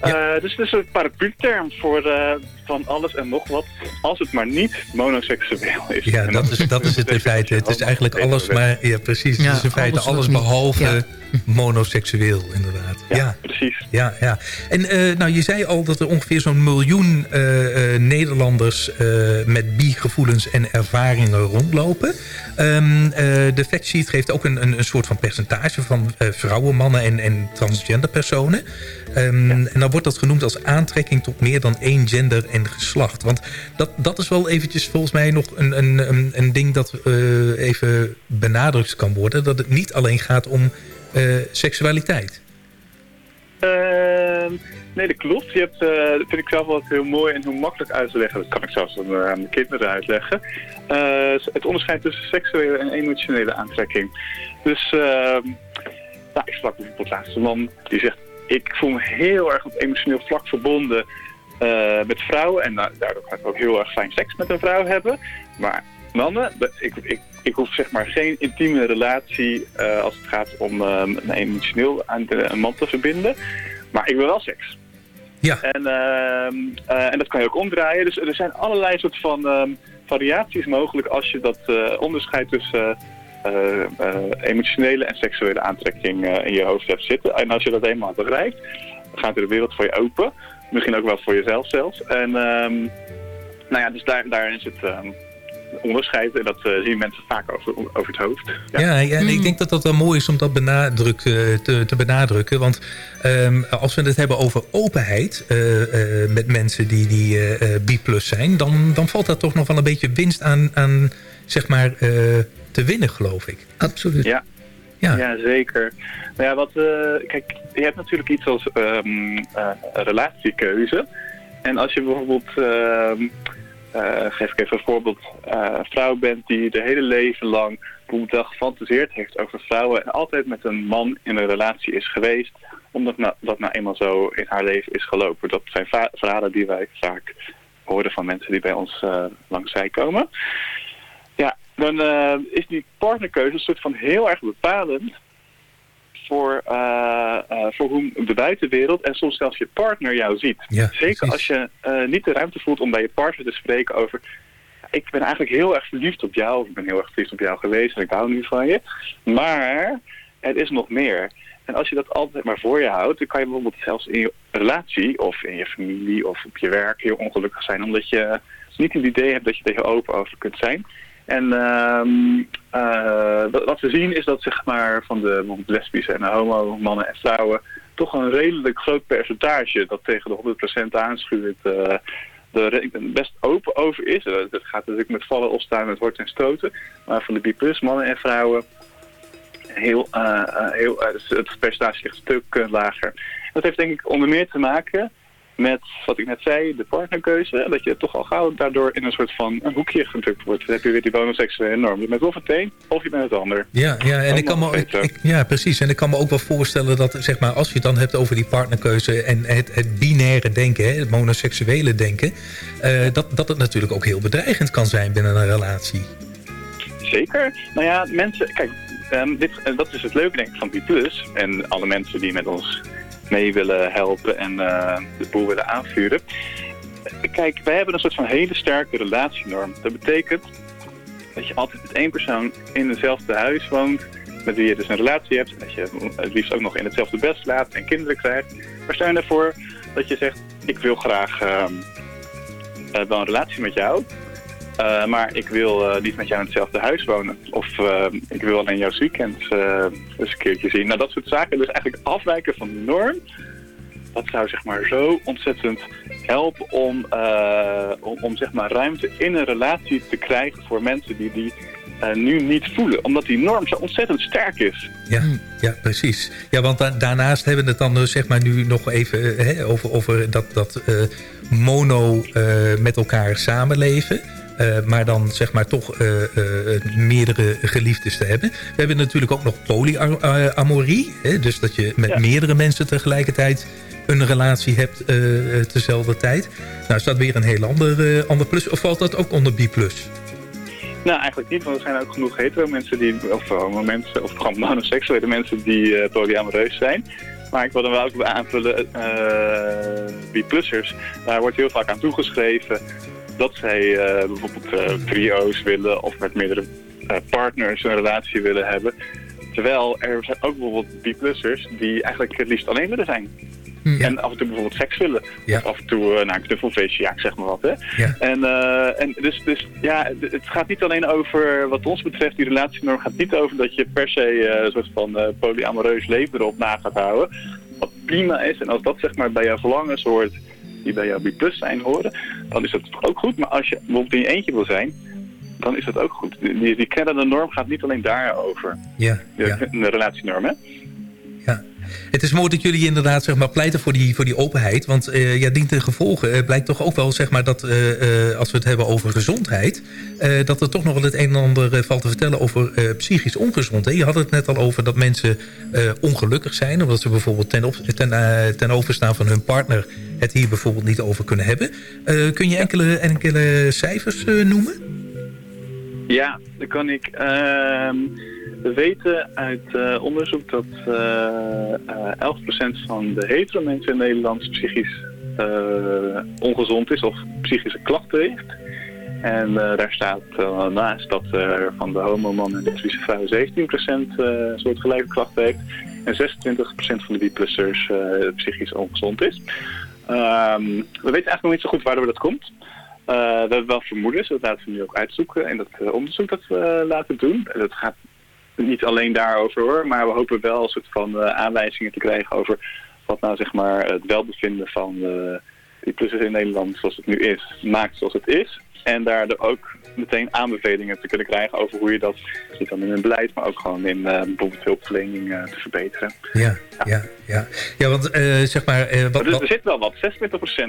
Speaker 11: Eh, dus het is een paraplu-term voor eh, van alles en nog wat, als het maar niet monoseksueel is.
Speaker 9: Ja,
Speaker 11: En
Speaker 9: dat is, dat is het in feite. Het is eigenlijk alles maar... Ja, precies.
Speaker 10: Ja,
Speaker 9: het is in feite
Speaker 10: alles
Speaker 9: behalve
Speaker 10: ja.
Speaker 9: monoseksueel, inderdaad. Ja,
Speaker 11: precies.
Speaker 9: Ja, ja. En eh, nou, je zei al dat er ongeveer zo'n miljoen eh, eh, Nederlanders... eh, met bi-gevoelens en ervaringen rondlopen. Ehm, eh, de factsheet geeft ook een, een, een soort van percentage... van eh, vrouwen, mannen en, en transgender personen. Ehm, En dan wordt dat genoemd als aantrekking tot meer dan één gender en geslacht. Want dat, dat is wel eventjes volgens mij nog een, een, een, ding dat eh, even benadrukt kan worden. Dat het niet alleen gaat om eh, seksualiteit.
Speaker 11: Ehm, nee, dat klopt. Je hebt, eh, dat vind ik zelf wel heel mooi en heel makkelijk uit te leggen. Dat kan ik zelfs aan, aan de kinderen uitleggen. Het onderscheid tussen seksuele en emotionele aantrekking. Dus ehm, nou, ik sprak bijvoorbeeld laatst een man die zegt... ik voel me heel erg op emotioneel vlak verbonden eh, met vrouwen. En daardoor kan ik ook heel erg fijn seks met een vrouw hebben. Maar mannen, ik, ik, ik hoef zeg maar geen intieme relatie eh, als het gaat om een emotioneel aan de, een man te verbinden. Maar ik wil wel seks.
Speaker 9: Ja.
Speaker 11: En, ehm, eh, en dat kan je ook omdraaien. Dus er zijn allerlei soort van ehm, variaties mogelijk als je dat onderscheid tussen emotionele en seksuele aantrekking eh, in je hoofd hebt zitten. En als je dat eenmaal dan gaat er de wereld voor je open. Misschien ook wel voor jezelf zelfs. En ehm, nou ja, dus daar, daarin zit ehm, onderscheid. En dat eh, zien mensen vaak over, over het hoofd.
Speaker 9: Ja, ja, en ik denk dat dat wel mooi is om dat benadruk, eh, te, te benadrukken. Want ehm, als we het hebben over openheid eh, eh, met mensen die, die eh, eh, B-plus zijn... Dan, dan valt daar toch nog wel een beetje winst aan, aan zeg maar, eh, te winnen, geloof ik.
Speaker 10: Absoluut.
Speaker 11: Ja. Ja. zeker. Nou ja, wat, eh, kijk, je hebt natuurlijk iets als ehm, eh, relatiekeuze. En als je bijvoorbeeld, ehm, eh, geef ik even een voorbeeld, eh, een vrouw bent die de hele leven lang bijvoorbeeld gefantaseerd heeft over vrouwen en altijd met een man in een relatie is geweest, omdat nou, dat nou eenmaal zo in haar leven is gelopen. Dat zijn verhalen die wij vaak horen van mensen die bij ons langs zij komen. Dan eh, is die partnerkeuze een soort van heel erg bepalend voor, eh, eh, voor hoe de buitenwereld en soms zelfs je partner jou ziet.
Speaker 9: Ja,
Speaker 11: Zeker als je niet de ruimte voelt om bij je partner te spreken over... ik ben eigenlijk heel erg verliefd op jou, of ik ben heel erg verliefd op jou geweest en ik hou nu van je. Maar er is nog meer. En als je dat altijd maar voor je houdt, dan kan je bijvoorbeeld zelfs in je relatie of in je familie of op je werk heel ongelukkig zijn. Omdat je niet het idee hebt dat je er heel open over kunt zijn. En ehm, eh, wat, we zien is dat zeg maar, van de lesbische en de homo mannen en vrouwen toch een redelijk groot percentage dat tegen de 100% aanschuurt eh er best open over is. Eh, Dat gaat natuurlijk met vallen opstaan, met horten en stoten. Maar van de B+, mannen en vrouwen, heel, eh, heel, het percentage ligt een stuk lager. Dat heeft denk ik onder meer te maken met, wat ik net zei, de partnerkeuze. Dat je toch al gauw daardoor in een soort van een hoekje gedrukt wordt. Dan heb je weer die monoseksuele norm. Je bent of het een, of je bent het ander.
Speaker 9: Ja, ja, en ik kan me,
Speaker 11: Allemaal
Speaker 9: ik- ik- ja, precies. En ik kan me ook wel voorstellen dat, zeg maar, als je het dan hebt over die partnerkeuze en het, het binaire denken, hè, het monoseksuele denken, eh, dat, dat het natuurlijk ook heel bedreigend kan zijn binnen een relatie.
Speaker 11: Zeker. Nou ja, mensen, kijk, ehm, dit, eh, dat is het leuke denk ik van B+. En alle mensen die met ons mee willen helpen en eh, de boel willen aanvuren. Kijk, wij hebben een soort van hele sterke relatienorm. Dat betekent dat je altijd met één persoon in hetzelfde huis woont, met wie je dus een relatie hebt. Dat je het liefst ook nog in hetzelfde bed slaapt en kinderen krijgt. Maar stel je ervoor dat je zegt, ik wil graag ehm, eh, wel een relatie met jou. Uh, maar ik wil uh, niet met jou in hetzelfde huis wonen. Of uh, ik wil alleen jouw weekend eens een keertje zien. Nou, dat soort zaken. Dus eigenlijk afwijken van de norm. Dat zou zeg maar zo ontzettend helpen om, om, om zeg maar ruimte in een relatie te krijgen voor mensen die die nu niet voelen. Omdat die norm zo ontzettend sterk is.
Speaker 9: Ja, ja precies. Ja, want da daarnaast hebben we het dan zeg maar nu nog even hè, over, over dat, dat mono met elkaar samenleven. Eh, maar dan zeg maar toch eh, eh, meerdere geliefdes te hebben. We hebben natuurlijk ook nog polyamorie. hè, dus dat je met meerdere mensen tegelijkertijd een relatie hebt tezelfde tijd. Nou is dat weer een heel ander, ander plus. Of valt dat ook onder B+.
Speaker 11: Nou, eigenlijk niet, want er zijn ook genoeg hetero mensen die, of homo mensen, of gewoon monoseksuele mensen die polyamoreus zijn. Maar ik wil dan wel ook aanvullen, eh B-plussers, daar wordt heel vaak aan toegeschreven dat zij eh, bijvoorbeeld eh, trio's willen of met meerdere eh, partners een relatie willen hebben. Terwijl er zijn ook bijvoorbeeld B-plussers die eigenlijk het liefst alleen willen zijn. En af en toe bijvoorbeeld seks willen. Of af en toe nou, een knuffelfeestje, ja, ik zeg maar wat. Hè. En, en dus, dus ja, het gaat niet alleen over, wat ons betreft, die relatienorm gaat niet over dat je per se een soort van polyamoreus leven erop na gaat houden. Wat prima is. En als dat zeg maar bij jouw verlangens hoort, die bij jouw B+ zijn horen, dan is dat ook goed. Maar als je bijvoorbeeld in je eentje wil zijn, dan is dat ook goed. Die, die kennende norm gaat niet alleen daarover.
Speaker 9: Ja,
Speaker 11: De, de relatienorm, hè?
Speaker 9: Het is mooi dat jullie inderdaad zeg maar, pleiten voor die, voor die openheid. Want eh ja, dient ten gevolge eh, blijkt toch ook wel zeg maar, dat eh, als we het hebben over gezondheid... dat er toch nog wel het een en ander valt te vertellen over psychisch ongezond. Je had het net al over dat mensen ongelukkig zijn... omdat ze bijvoorbeeld ten, op, ten, ten overstaan van hun partner... het hier bijvoorbeeld niet over kunnen hebben. Kun je enkele, enkele cijfers noemen?
Speaker 11: Ja, dan kan ik. ehm, we weten uit eh, onderzoek dat eh, eh, 11% van de hetero mensen in Nederland psychisch eh, ongezond is of psychische klachten heeft. En eh, daar staat eh, naast dat er van de homo-man en lesbische vrouw 17% eh soortgelijke klachten heeft. En 26% van de B-plussers eh, psychisch ongezond is. Ehm, we weten eigenlijk nog niet zo goed waardoor dat komt. Eh, we hebben wel vermoedens, dat laten we nu ook uitzoeken. En dat eh, onderzoek dat we eh, laten doen. En dat gaat niet alleen daarover hoor, maar we hopen wel een soort van aanwijzingen te krijgen over wat nou zeg maar het welbevinden van die plussers in Nederland zoals het nu is, maakt zoals het is. En daar ook meteen aanbevelingen te kunnen krijgen over hoe je dat, niet dan in een beleid, maar ook gewoon in bijvoorbeeld hulpverlening te verbeteren.
Speaker 9: Ja, ja, ja. Ja, want eh, zeg maar... wat, wat-
Speaker 11: er zit wel wat, 26%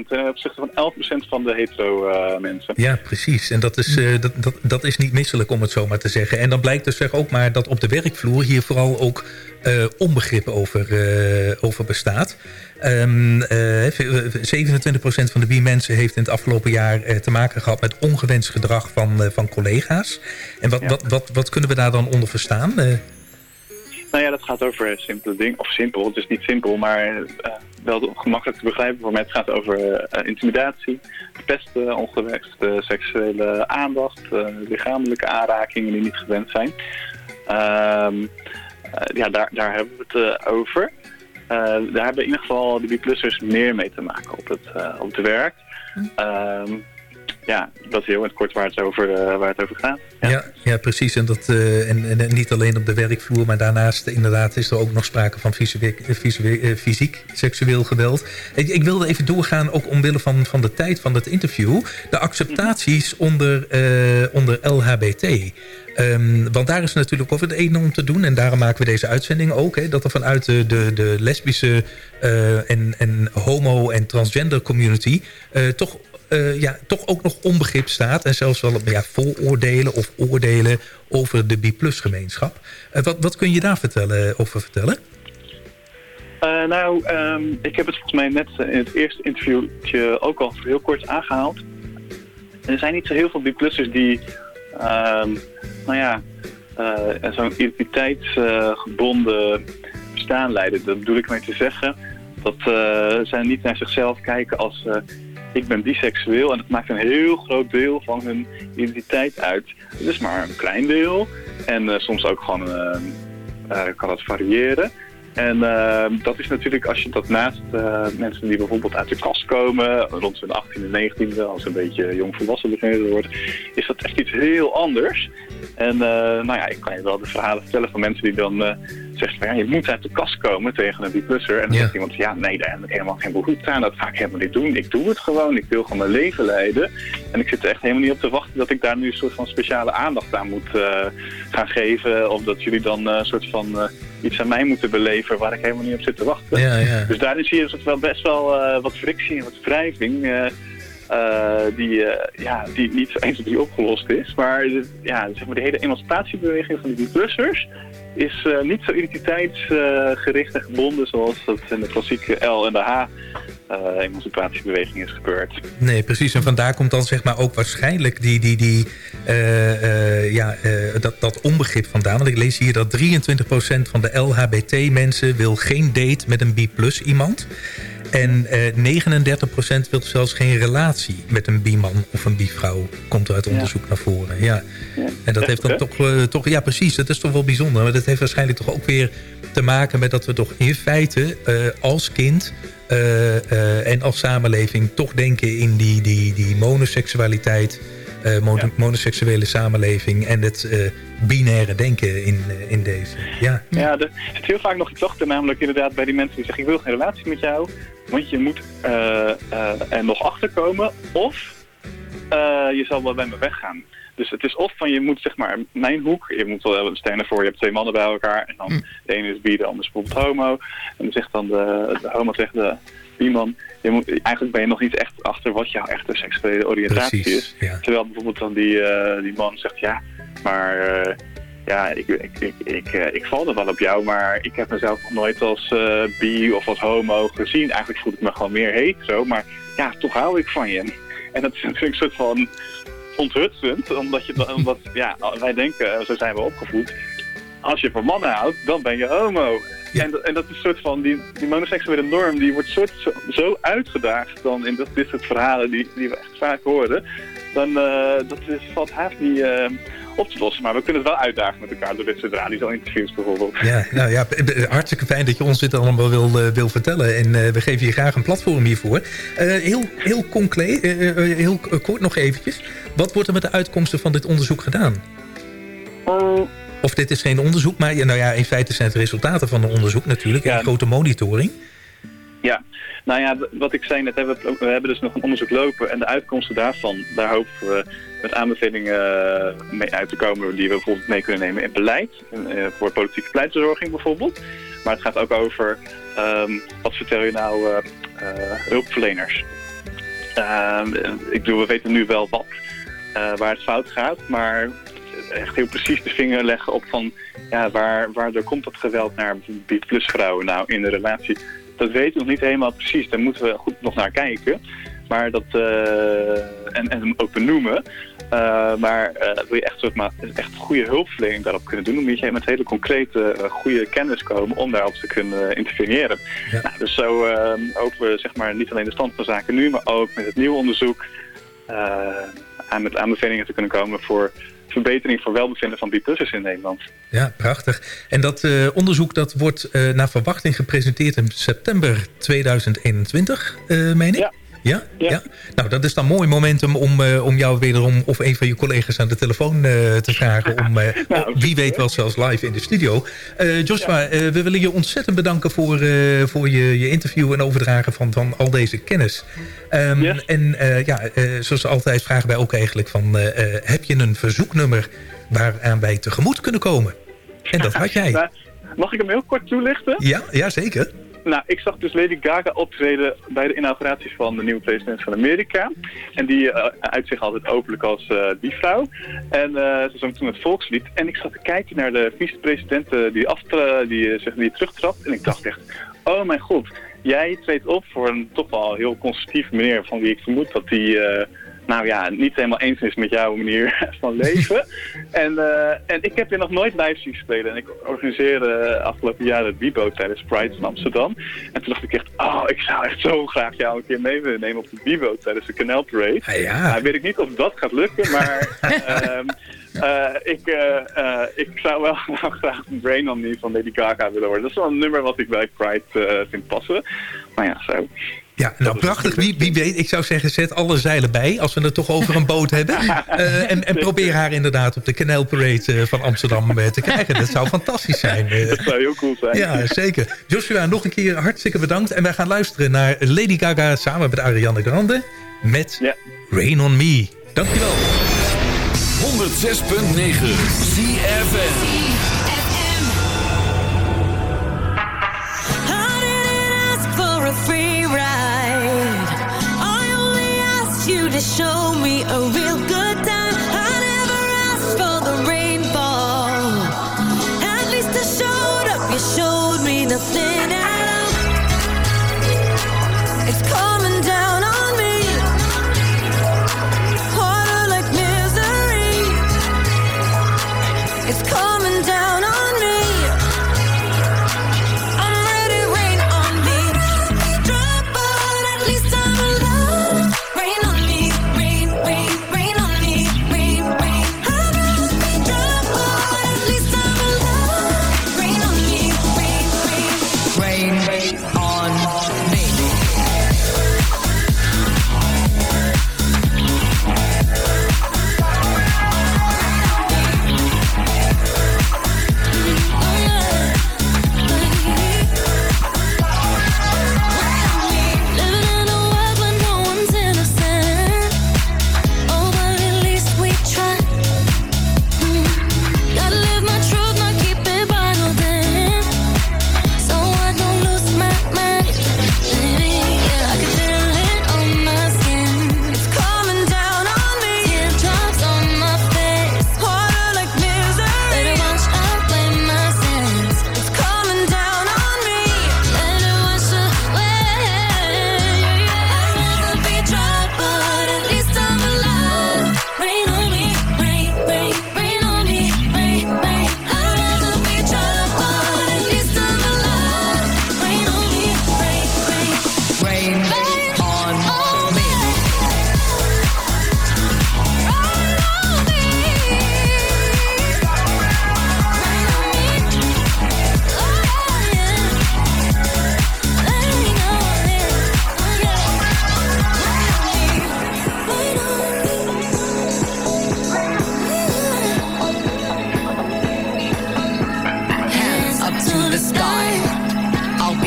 Speaker 11: ten opzichte van 11% van de hetero eh, mensen.
Speaker 9: Ja, precies. En dat is, dat, dat, dat is niet misselijk om het zo maar te zeggen. En dan blijkt dus zeg ook maar dat op de werkvloer hier vooral ook onbegrip over, over bestaat. Ehm, eh, 27% van de B-mensen heeft in het afgelopen jaar te maken gehad met ongewenst gedrag van, van collega's. En wat, wat, wat, wat kunnen we daar dan onder verstaan?
Speaker 11: Nou ja, dat gaat over simpele dingen. Of simpel, het is niet simpel, maar eh, wel gemakkelijk te begrijpen voor mij. Het gaat over eh, intimidatie, pesten, ongewenste seksuele aandacht, eh, lichamelijke aanrakingen die niet gewend zijn. Ehm, eh, ja, daar, daar hebben we het over. Daar hebben in ieder geval de B-plussers meer mee te maken op het, op het werk. Ehm, ja, dat is heel in het kort waar het over, eh, waar het over gaat.
Speaker 9: Ja, ja, precies. En, dat, eh, en, en, en niet alleen op de werkvloer, maar daarnaast inderdaad is er ook nog sprake van visueel, eh, fysiek seksueel geweld. Ik, ik wilde even doorgaan, ook omwille van, van de tijd van het interview, de acceptaties onder, eh, onder LHBT. Ehm, want daar is natuurlijk ook het een om te doen. En daarom maken we deze uitzending ook. Hè, dat er vanuit de, de, de lesbische eh, en, en homo- en transgender community... eh, toch, eh, ja, toch ook nog onbegrip staat. En zelfs wel ja, vooroordelen of oordelen over de B-plus gemeenschap. Eh, wat, wat kun je daar vertellen, over vertellen?
Speaker 11: Eh, nou, ehm, ik heb het volgens mij net eh, in het eerste interviewtje ook al heel kort aangehaald. Er zijn niet zo heel veel B-plussers die, ehm, nou ja, eh, zo'n identiteitsgebonden bestaan leiden. Dat bedoel ik mee te zeggen. Dat eh, zij niet naar zichzelf kijken als eh, ik ben biseksueel en dat maakt een heel groot deel van hun identiteit uit. Het is maar een klein deel en eh, soms ook gewoon eh, eh, kan het variëren. En eh, dat is natuurlijk als je dat naast eh, mensen die bijvoorbeeld uit de kast komen, rond hun 18e, 19e, als ze een beetje jong volwassen beginnen te worden, is dat echt iets heel anders. En eh, nou ja, ik kan je wel de verhalen vertellen van mensen die dan eh, zeggen van ja, je moet uit de kast komen tegen een B-plusser. En dan zegt iemand ja, nee, daar heb ik helemaal geen behoefte aan, dat ga ik helemaal niet doen. Ik doe het gewoon, ik wil gewoon mijn leven leiden. En ik zit er echt helemaal niet op te wachten dat ik daar nu een soort van speciale aandacht aan moet gaan geven. Of dat jullie dan een soort van iets aan mij moeten beleven waar ik helemaal niet op zit te wachten.
Speaker 9: Ja, ja.
Speaker 11: Dus daarin zie je soort wel best wel eh, wat frictie en wat wrijving. Eh, die, eh, ja, die niet 1, 2, 3 opgelost is. Maar, de, ja, zeg maar de hele emancipatiebeweging van die plussers is eh, niet zo identiteitsgericht en gebonden zoals dat in de klassieke L en de H emancipatiebeweging is gebeurd.
Speaker 9: Nee, precies. En vandaar komt dan zeg maar ook waarschijnlijk die, die, die, ja, dat, dat onbegrip vandaan. Want ik lees hier dat 23% van de LHBT-mensen wil geen date met een B-plus iemand. En eh 39% wil zelfs geen relatie met een B-man of een B-vrouw. Komt er uit onderzoek naar voren. Ja. En dat heeft dan toch, eh, toch... Ja, precies. Dat is toch wel bijzonder. Maar dat heeft waarschijnlijk toch ook weer te maken met dat we toch in feite eh, als kind... eh, eh, en als samenleving toch denken in die, die, die monoseksualiteit... mono- monoseksuele samenleving en het eh, binaire denken in, eh, in deze. Ja.
Speaker 11: Ja, er zit heel vaak nog iets achter, namelijk inderdaad bij die mensen die zeggen ik wil geen relatie met jou, want je moet er nog achter komen of je zal wel bij me weggaan. Dus het is of van je moet zeg maar mijn hoek, je moet wel stellen voor, je hebt twee mannen bij elkaar en dan de ene is bi, de ander is bijvoorbeeld homo. En dan zegt dan de, de homo tegen de bi-man, je moet, eigenlijk ben je nog niet echt achter wat jouw echte seksuele oriëntatie
Speaker 9: Precies,
Speaker 11: is.
Speaker 9: ja.
Speaker 11: Terwijl bijvoorbeeld dan die, eh, die man zegt, ja, maar eh, ja, ik, ik, ik, ik, eh, ik val er wel op jou, maar ik heb mezelf nog nooit als bi of als homo gezien. Eigenlijk voel ik me gewoon meer hetero, maar ja, toch hou ik van je. En dat is natuurlijk een soort van onthutsend, omdat, je, omdat ja, wij denken, zo zijn we opgevoed, als je van mannen houdt, dan ben je homo. En, dat- en dat is een soort van, die, die monoseksuele norm, die wordt soort, zo, zo uitgedaagd dan in dat, dit soort verhalen die, die we echt vaak horen. Dan eh, dat is, valt haast niet eh, op te lossen. Maar we kunnen het wel uitdagen met elkaar door dit soort radio-interviews bijvoorbeeld.
Speaker 9: Ja, nou ja, hartstikke fijn dat je ons dit allemaal wil, eh, wil vertellen. En eh, we geven je graag een platform hiervoor. Eh, heel, heel concreet, heel kort nog eventjes. Wat wordt er met de uitkomsten van dit onderzoek gedaan? Of dit is geen onderzoek, maar ja, nou ja, in feite zijn het resultaten van een onderzoek natuurlijk. En een grote monitoring.
Speaker 11: Ja, nou ja, wat ik zei net, hè, we, we hebben dus nog een onderzoek lopen en de uitkomsten daarvan, daar hopen we met aanbevelingen eh, mee uit te komen die we bijvoorbeeld mee kunnen nemen in beleid, eh, voor politieke beleidsverzorging bijvoorbeeld. Maar het gaat ook over, wat vertel je nou hulpverleners? Ehm, ik bedoel, we weten nu wel wat, eh, waar het fout gaat, maar echt heel precies de vinger leggen op van, ja, waar, waardoor komt dat geweld naar plus vrouwen nou in de relatie? Dat weten we nog niet helemaal precies. Daar moeten we goed nog naar kijken. Maar dat, eh, en, en hem ook benoemen. Eh, maar eh, wil je echt, soort ma- echt goede hulpverlening daarop kunnen doen, dan moet je met hele concrete, goede kennis komen om daarop te kunnen interveneren. Nou, dus zo hopen we zeg maar, niet alleen de stand van zaken nu, maar ook met het nieuwe onderzoek aan met aanbevelingen te kunnen komen voor verbetering voor welbevinden van biplussers in Nederland.
Speaker 9: Ja, prachtig. En dat eh, onderzoek dat wordt eh, naar verwachting gepresenteerd in september 2021, eh meen ik? Ja. Ja? Nou, dat is dan mooi momentum om, eh, om jou wederom of een van je collega's aan de telefoon eh, te vragen. Om, eh, wie weet wel zelfs live in de studio. Joshua, we willen je ontzettend bedanken voor, voor je, je interview en overdragen van, van al deze kennis. Ehm, En ja, zoals altijd vragen wij ook eigenlijk van... heb je een verzoeknummer waaraan wij tegemoet kunnen komen? En dat had jij.
Speaker 11: Nou, Mag ik hem heel kort toelichten?
Speaker 9: Ja, ja zeker.
Speaker 11: Nou, ik zag dus Lady Gaga optreden bij de inauguratie van de nieuwe president van Amerika. En die eh, uit zich altijd openlijk als eh die vrouw. En eh, ze zong toen het volkslied. En ik zat te kijken naar de vicepresident die, aftra die, zeg, die terugtrapt. En ik dacht echt, oh mijn god, jij treedt op voor een toch wel heel conservatief meneer... van wie ik vermoed dat die... nou ja, niet helemaal eens is met jouw manier van leven. en, eh, en ik heb je nog nooit live zien spelen. En ik organiseerde eh, afgelopen jaar het Bibo tijdens Pride in Amsterdam. En toen dacht ik echt, oh, ik zou echt zo graag jou een keer mee willen nemen op de Bibo tijdens de Canal Parade.
Speaker 9: ja.
Speaker 11: Nou, weet ik niet of dat gaat lukken, maar ehm, eh, ik, ik zou wel nou graag een Brain on Me van Lady Gaga willen worden. Dat is wel een nummer wat ik bij Pride vind passen. Maar ja, zo.
Speaker 9: Ja, nou prachtig. Wie, wie weet, ik zou zeggen, zet alle zeilen bij... als we het toch over een boot hebben. Eh, en, en probeer haar inderdaad op de Canal Parade eh, van Amsterdam eh, te krijgen. Dat zou fantastisch zijn.
Speaker 11: Dat zou heel cool zijn.
Speaker 9: Ja, zeker. Joshua, nog een keer hartstikke bedankt. En wij gaan luisteren naar Lady Gaga samen met Ariana Grande... met Rain on Me. Dankjewel.
Speaker 4: 106.9 ZFM.
Speaker 12: to show me a
Speaker 14: real good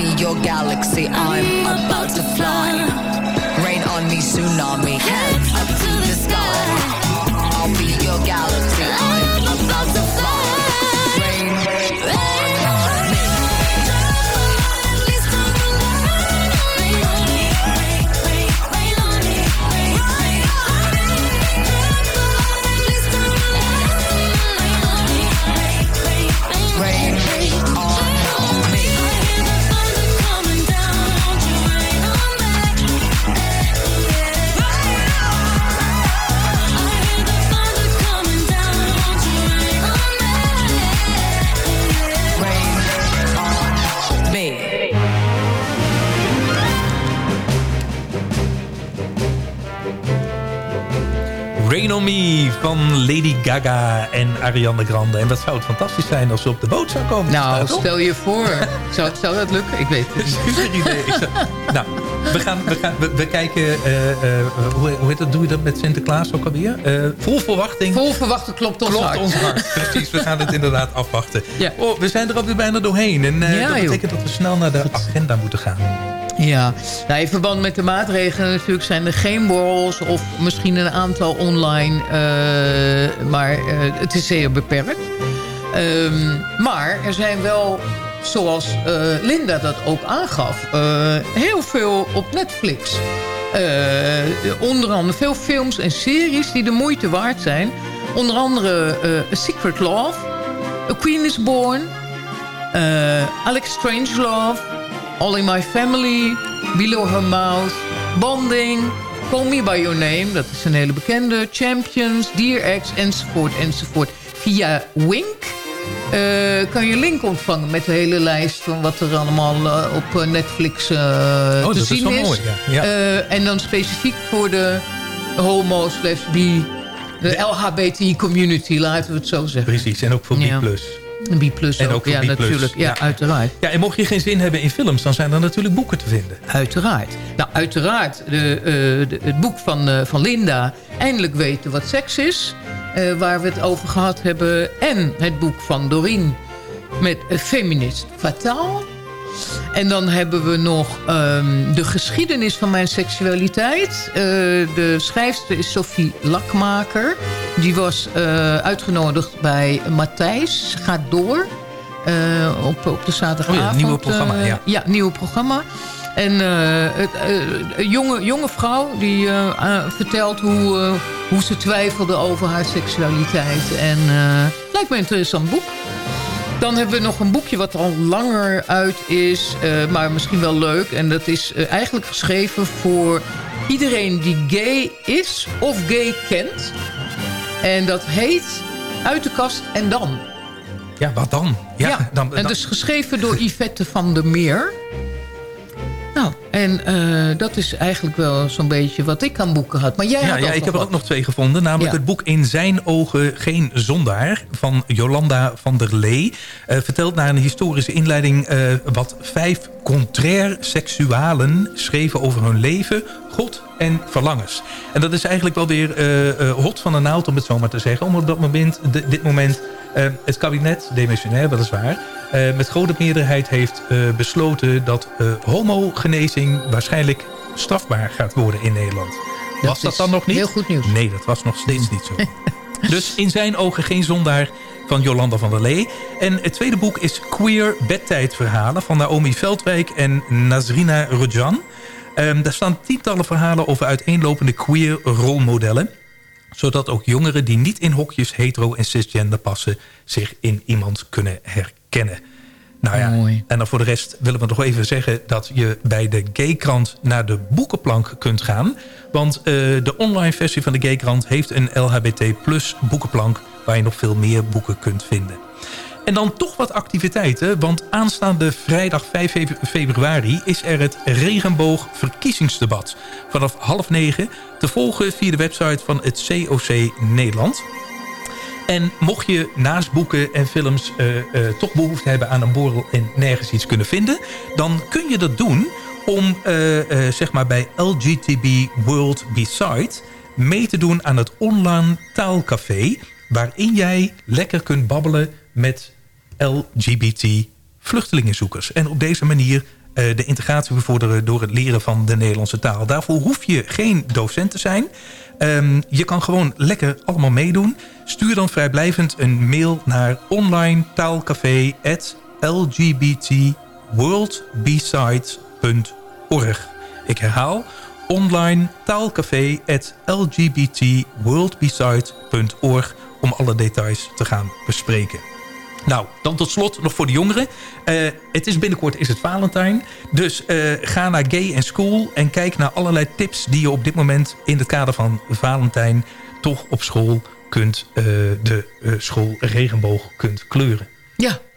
Speaker 14: be your galaxy. Mm, I'm about to fly. Rain on me, tsunami. Head up to the sky.
Speaker 9: I'll be your galaxy. On Me van Lady Gaga en Ariana Grande. En wat zou het fantastisch zijn als ze op de boot zou komen.
Speaker 10: Nou,
Speaker 9: staan,
Speaker 10: stel je voor. Zou, zou dat lukken? Ik weet het niet.
Speaker 9: Super idee. Ik zou- nou, we, gaan, we, gaan, we, we kijken... eh, eh, hoe, hoe heet dat? Doe je dat met Sinterklaas ook alweer? Eh, vol verwachting.
Speaker 10: Vol verwachten klopt ons
Speaker 9: Klopt
Speaker 10: hart.
Speaker 9: ons hart. Precies, we gaan het inderdaad afwachten.
Speaker 10: Ja.
Speaker 9: Oh, we zijn er alweer bijna doorheen. En
Speaker 10: Ja,
Speaker 9: dat
Speaker 10: joh.
Speaker 9: betekent dat we snel naar de agenda moeten gaan.
Speaker 10: Ja, nou, in verband met de maatregelen natuurlijk zijn er geen borrels... of misschien een aantal online, eh, maar eh, het is zeer beperkt. Ehm, maar er zijn wel, zoals eh, Linda dat ook aangaf... heel veel op Netflix. Onder andere veel films en series die de moeite waard zijn. Onder andere A Secret Love, A Queen is Born... Alex Strangelove... All in My Family, Below Her Mouth, Bonding, Call Me By Your Name, dat is een hele bekende, Champions, Dear X, enzovoort, enzovoort. Via Wink eh, kan je link ontvangen met de hele lijst van wat er allemaal eh, op eh, Netflix eh,
Speaker 9: Oh, dat
Speaker 10: te
Speaker 9: is
Speaker 10: zien
Speaker 9: wel
Speaker 10: is.
Speaker 9: mooi, ja. Ja.
Speaker 10: En dan specifiek voor de homo's, lesbi, de LHBT community, laten we het zo zeggen.
Speaker 9: Precies, en ook voor
Speaker 10: Ja.
Speaker 9: B+.
Speaker 10: Een B+,
Speaker 9: En
Speaker 10: ook,
Speaker 9: ook
Speaker 10: ja, natuurlijk. Ja,
Speaker 9: ja.
Speaker 10: uiteraard.
Speaker 9: Ja, en mocht je geen zin hebben in films, dan zijn er natuurlijk boeken te vinden.
Speaker 10: Uiteraard. Nou, uiteraard. De, eh, de- het boek van, eh, van Linda, Eindelijk weten wat seks is. eh, waar we het over gehad hebben. En het boek van Doreen met Feminist Fataal. En dan hebben we nog ehm, de geschiedenis van mijn seksualiteit. Eh, de schrijfster is Sophie Lakmaker. Die was eh, uitgenodigd bij Matthijs. Gaat door. eh, op, op de zaterdagavond.
Speaker 9: Oh ja, nieuwe programma, ja.
Speaker 10: ja, nieuwe programma. En het, een jonge, jonge vrouw die vertelt hoe, hoe ze twijfelde over haar seksualiteit. En lijkt me een interessant boek. Dan hebben we nog een boekje wat al langer uit is, eh, maar misschien wel leuk. En dat is eh, eigenlijk geschreven voor iedereen die gay is of gay kent. En dat heet Uit de kast en dan.
Speaker 9: Ja, wat dan? Ja, dan,
Speaker 10: en
Speaker 9: dan-
Speaker 10: dus geschreven door Yvette van der Meer. En eh, dat is eigenlijk wel zo'n beetje wat ik aan boeken had. Maar jij
Speaker 9: Ja,
Speaker 10: had
Speaker 9: ja ik
Speaker 10: nog
Speaker 9: heb er ook nog twee gevonden. Namelijk
Speaker 10: Ja.
Speaker 9: het boek In zijn ogen geen zondaar van Jolanda van der Lee. eh, vertelt naar een historische inleiding eh, wat vijf contrair seksualen schreven over hun leven, God en verlangens. En dat is eigenlijk wel weer hot van de naald om het zo maar te zeggen. Om op dat moment, di- dit moment het kabinet, demissionair weliswaar... eh, met grote meerderheid heeft eh, besloten dat eh, homogenezing waarschijnlijk strafbaar gaat worden in Nederland. was dat dan nog niet?
Speaker 10: heel goed nieuws.
Speaker 9: Nee, dat was nog steeds niet zo. dus in zijn ogen geen zondaar van Jolanda van der Lee. En het tweede boek is Queer Bedtijdverhalen van Naomi Veldwijk en Nazrina Rojan. Ehm, daar staan tientallen verhalen over uiteenlopende queer rolmodellen zodat ook jongeren die niet in hokjes hetero en cisgender passen... zich in iemand kunnen herkennen. Nou ja, en dan voor de rest willen we nog even zeggen... dat je bij de Gaykrant naar de boekenplank kunt gaan. Want eh, de online versie van de Gaykrant heeft een LHBT plus boekenplank... waar je nog veel meer boeken kunt vinden. En dan toch wat activiteiten, want aanstaande vrijdag 5 fe- februari... is er het regenboogverkiezingsdebat vanaf half negen... te volgen via de website van het COC Nederland. En mocht je naast boeken en films eh, eh, toch behoefte hebben aan een borrel... en nergens iets kunnen vinden... dan kun je dat doen om eh, zeg maar bij LGTB World Beside... mee te doen aan het online taalcafé... waarin jij lekker kunt babbelen met LGBT vluchtelingenzoekers. En op deze manier eh, de integratie bevorderen door het leren van de Nederlandse taal. Daarvoor hoef je geen docent te zijn. Ehm, je kan gewoon lekker allemaal meedoen. Stuur dan vrijblijvend een mail naar online taalcafé lgbtworldbesides.org. Ik herhaal, online taalcafé lgbtworldbesides.org om alle details te gaan bespreken. Nou, dan tot slot nog voor de jongeren. Eh, het is binnenkort is het Valentijn. Dus eh, ga naar Gay and School en kijk naar allerlei tips... die je op dit moment in het kader van Valentijn... toch op school kunt, eh, de school regenboog kunt kleuren.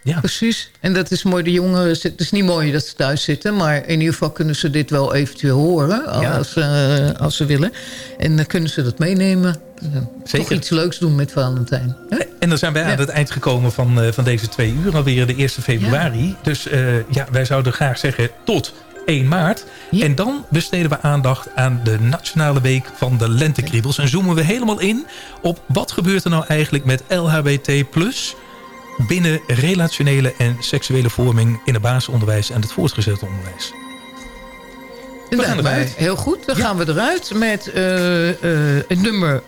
Speaker 10: Ja, precies. En dat is mooi. De jongeren, het is niet mooi dat ze thuis zitten... maar in ieder geval kunnen ze dit wel eventueel horen als, eh, als ze willen. En dan kunnen ze dat meenemen. Uh, Toch iets leuks doen met Valentijn. hè?
Speaker 9: En dan zijn wij aan het eind gekomen van, eh, van deze twee uur, alweer de 1 februari. Dus eh, ja, wij zouden graag zeggen tot 1 maart. En dan besteden we aandacht aan de Nationale Week van de Lentekriebels. En zoomen we helemaal in op wat gebeurt er nou eigenlijk met LHBT+, binnen relationele en seksuele vorming in het basisonderwijs en het voortgezet onderwijs.
Speaker 10: We
Speaker 9: gaan eruit.
Speaker 10: Heel goed, dan gaan we eruit met eh, eh, het nummer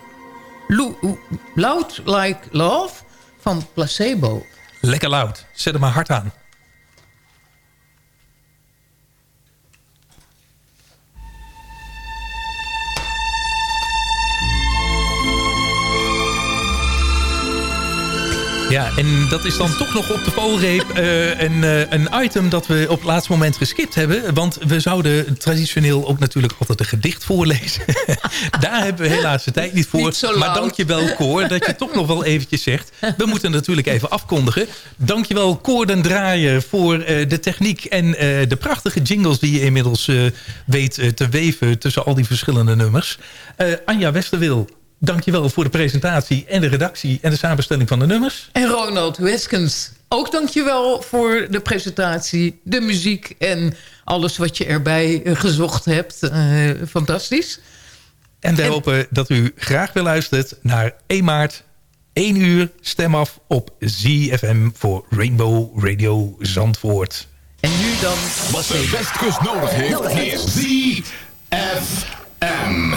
Speaker 10: Lo- Loud Like Love van Placebo.
Speaker 9: Lekker luid. Zet hem maar hard aan. Ja, en dat is dan toch nog op de valreep eh, een, eh, een item dat we op het laatste moment geskipt hebben. Want we zouden traditioneel ook natuurlijk altijd een gedicht voorlezen. Daar hebben we helaas de tijd niet voor.
Speaker 10: Niet
Speaker 9: maar
Speaker 10: loud.
Speaker 9: dankjewel Cor dat je toch nog wel eventjes zegt. We moeten natuurlijk even afkondigen. Dankjewel Cor den Draaien voor eh, de techniek en de prachtige jingles die je inmiddels weet te weven tussen al die verschillende nummers. Anja Westerwil, dankjewel voor de presentatie en de redactie en de samenstelling van de nummers.
Speaker 10: En Ronald Weskens, ook dankjewel voor de presentatie, de muziek en alles wat je erbij eh, gezocht hebt. Eh, fantastisch.
Speaker 9: En wij hopen dat u graag weer luistert naar 1 maart, 1 uur, stem af op ZFM voor Rainbow Radio Zandvoort.
Speaker 10: En nu dan...
Speaker 13: Wat de Westkust nodig heeft, is ZFM.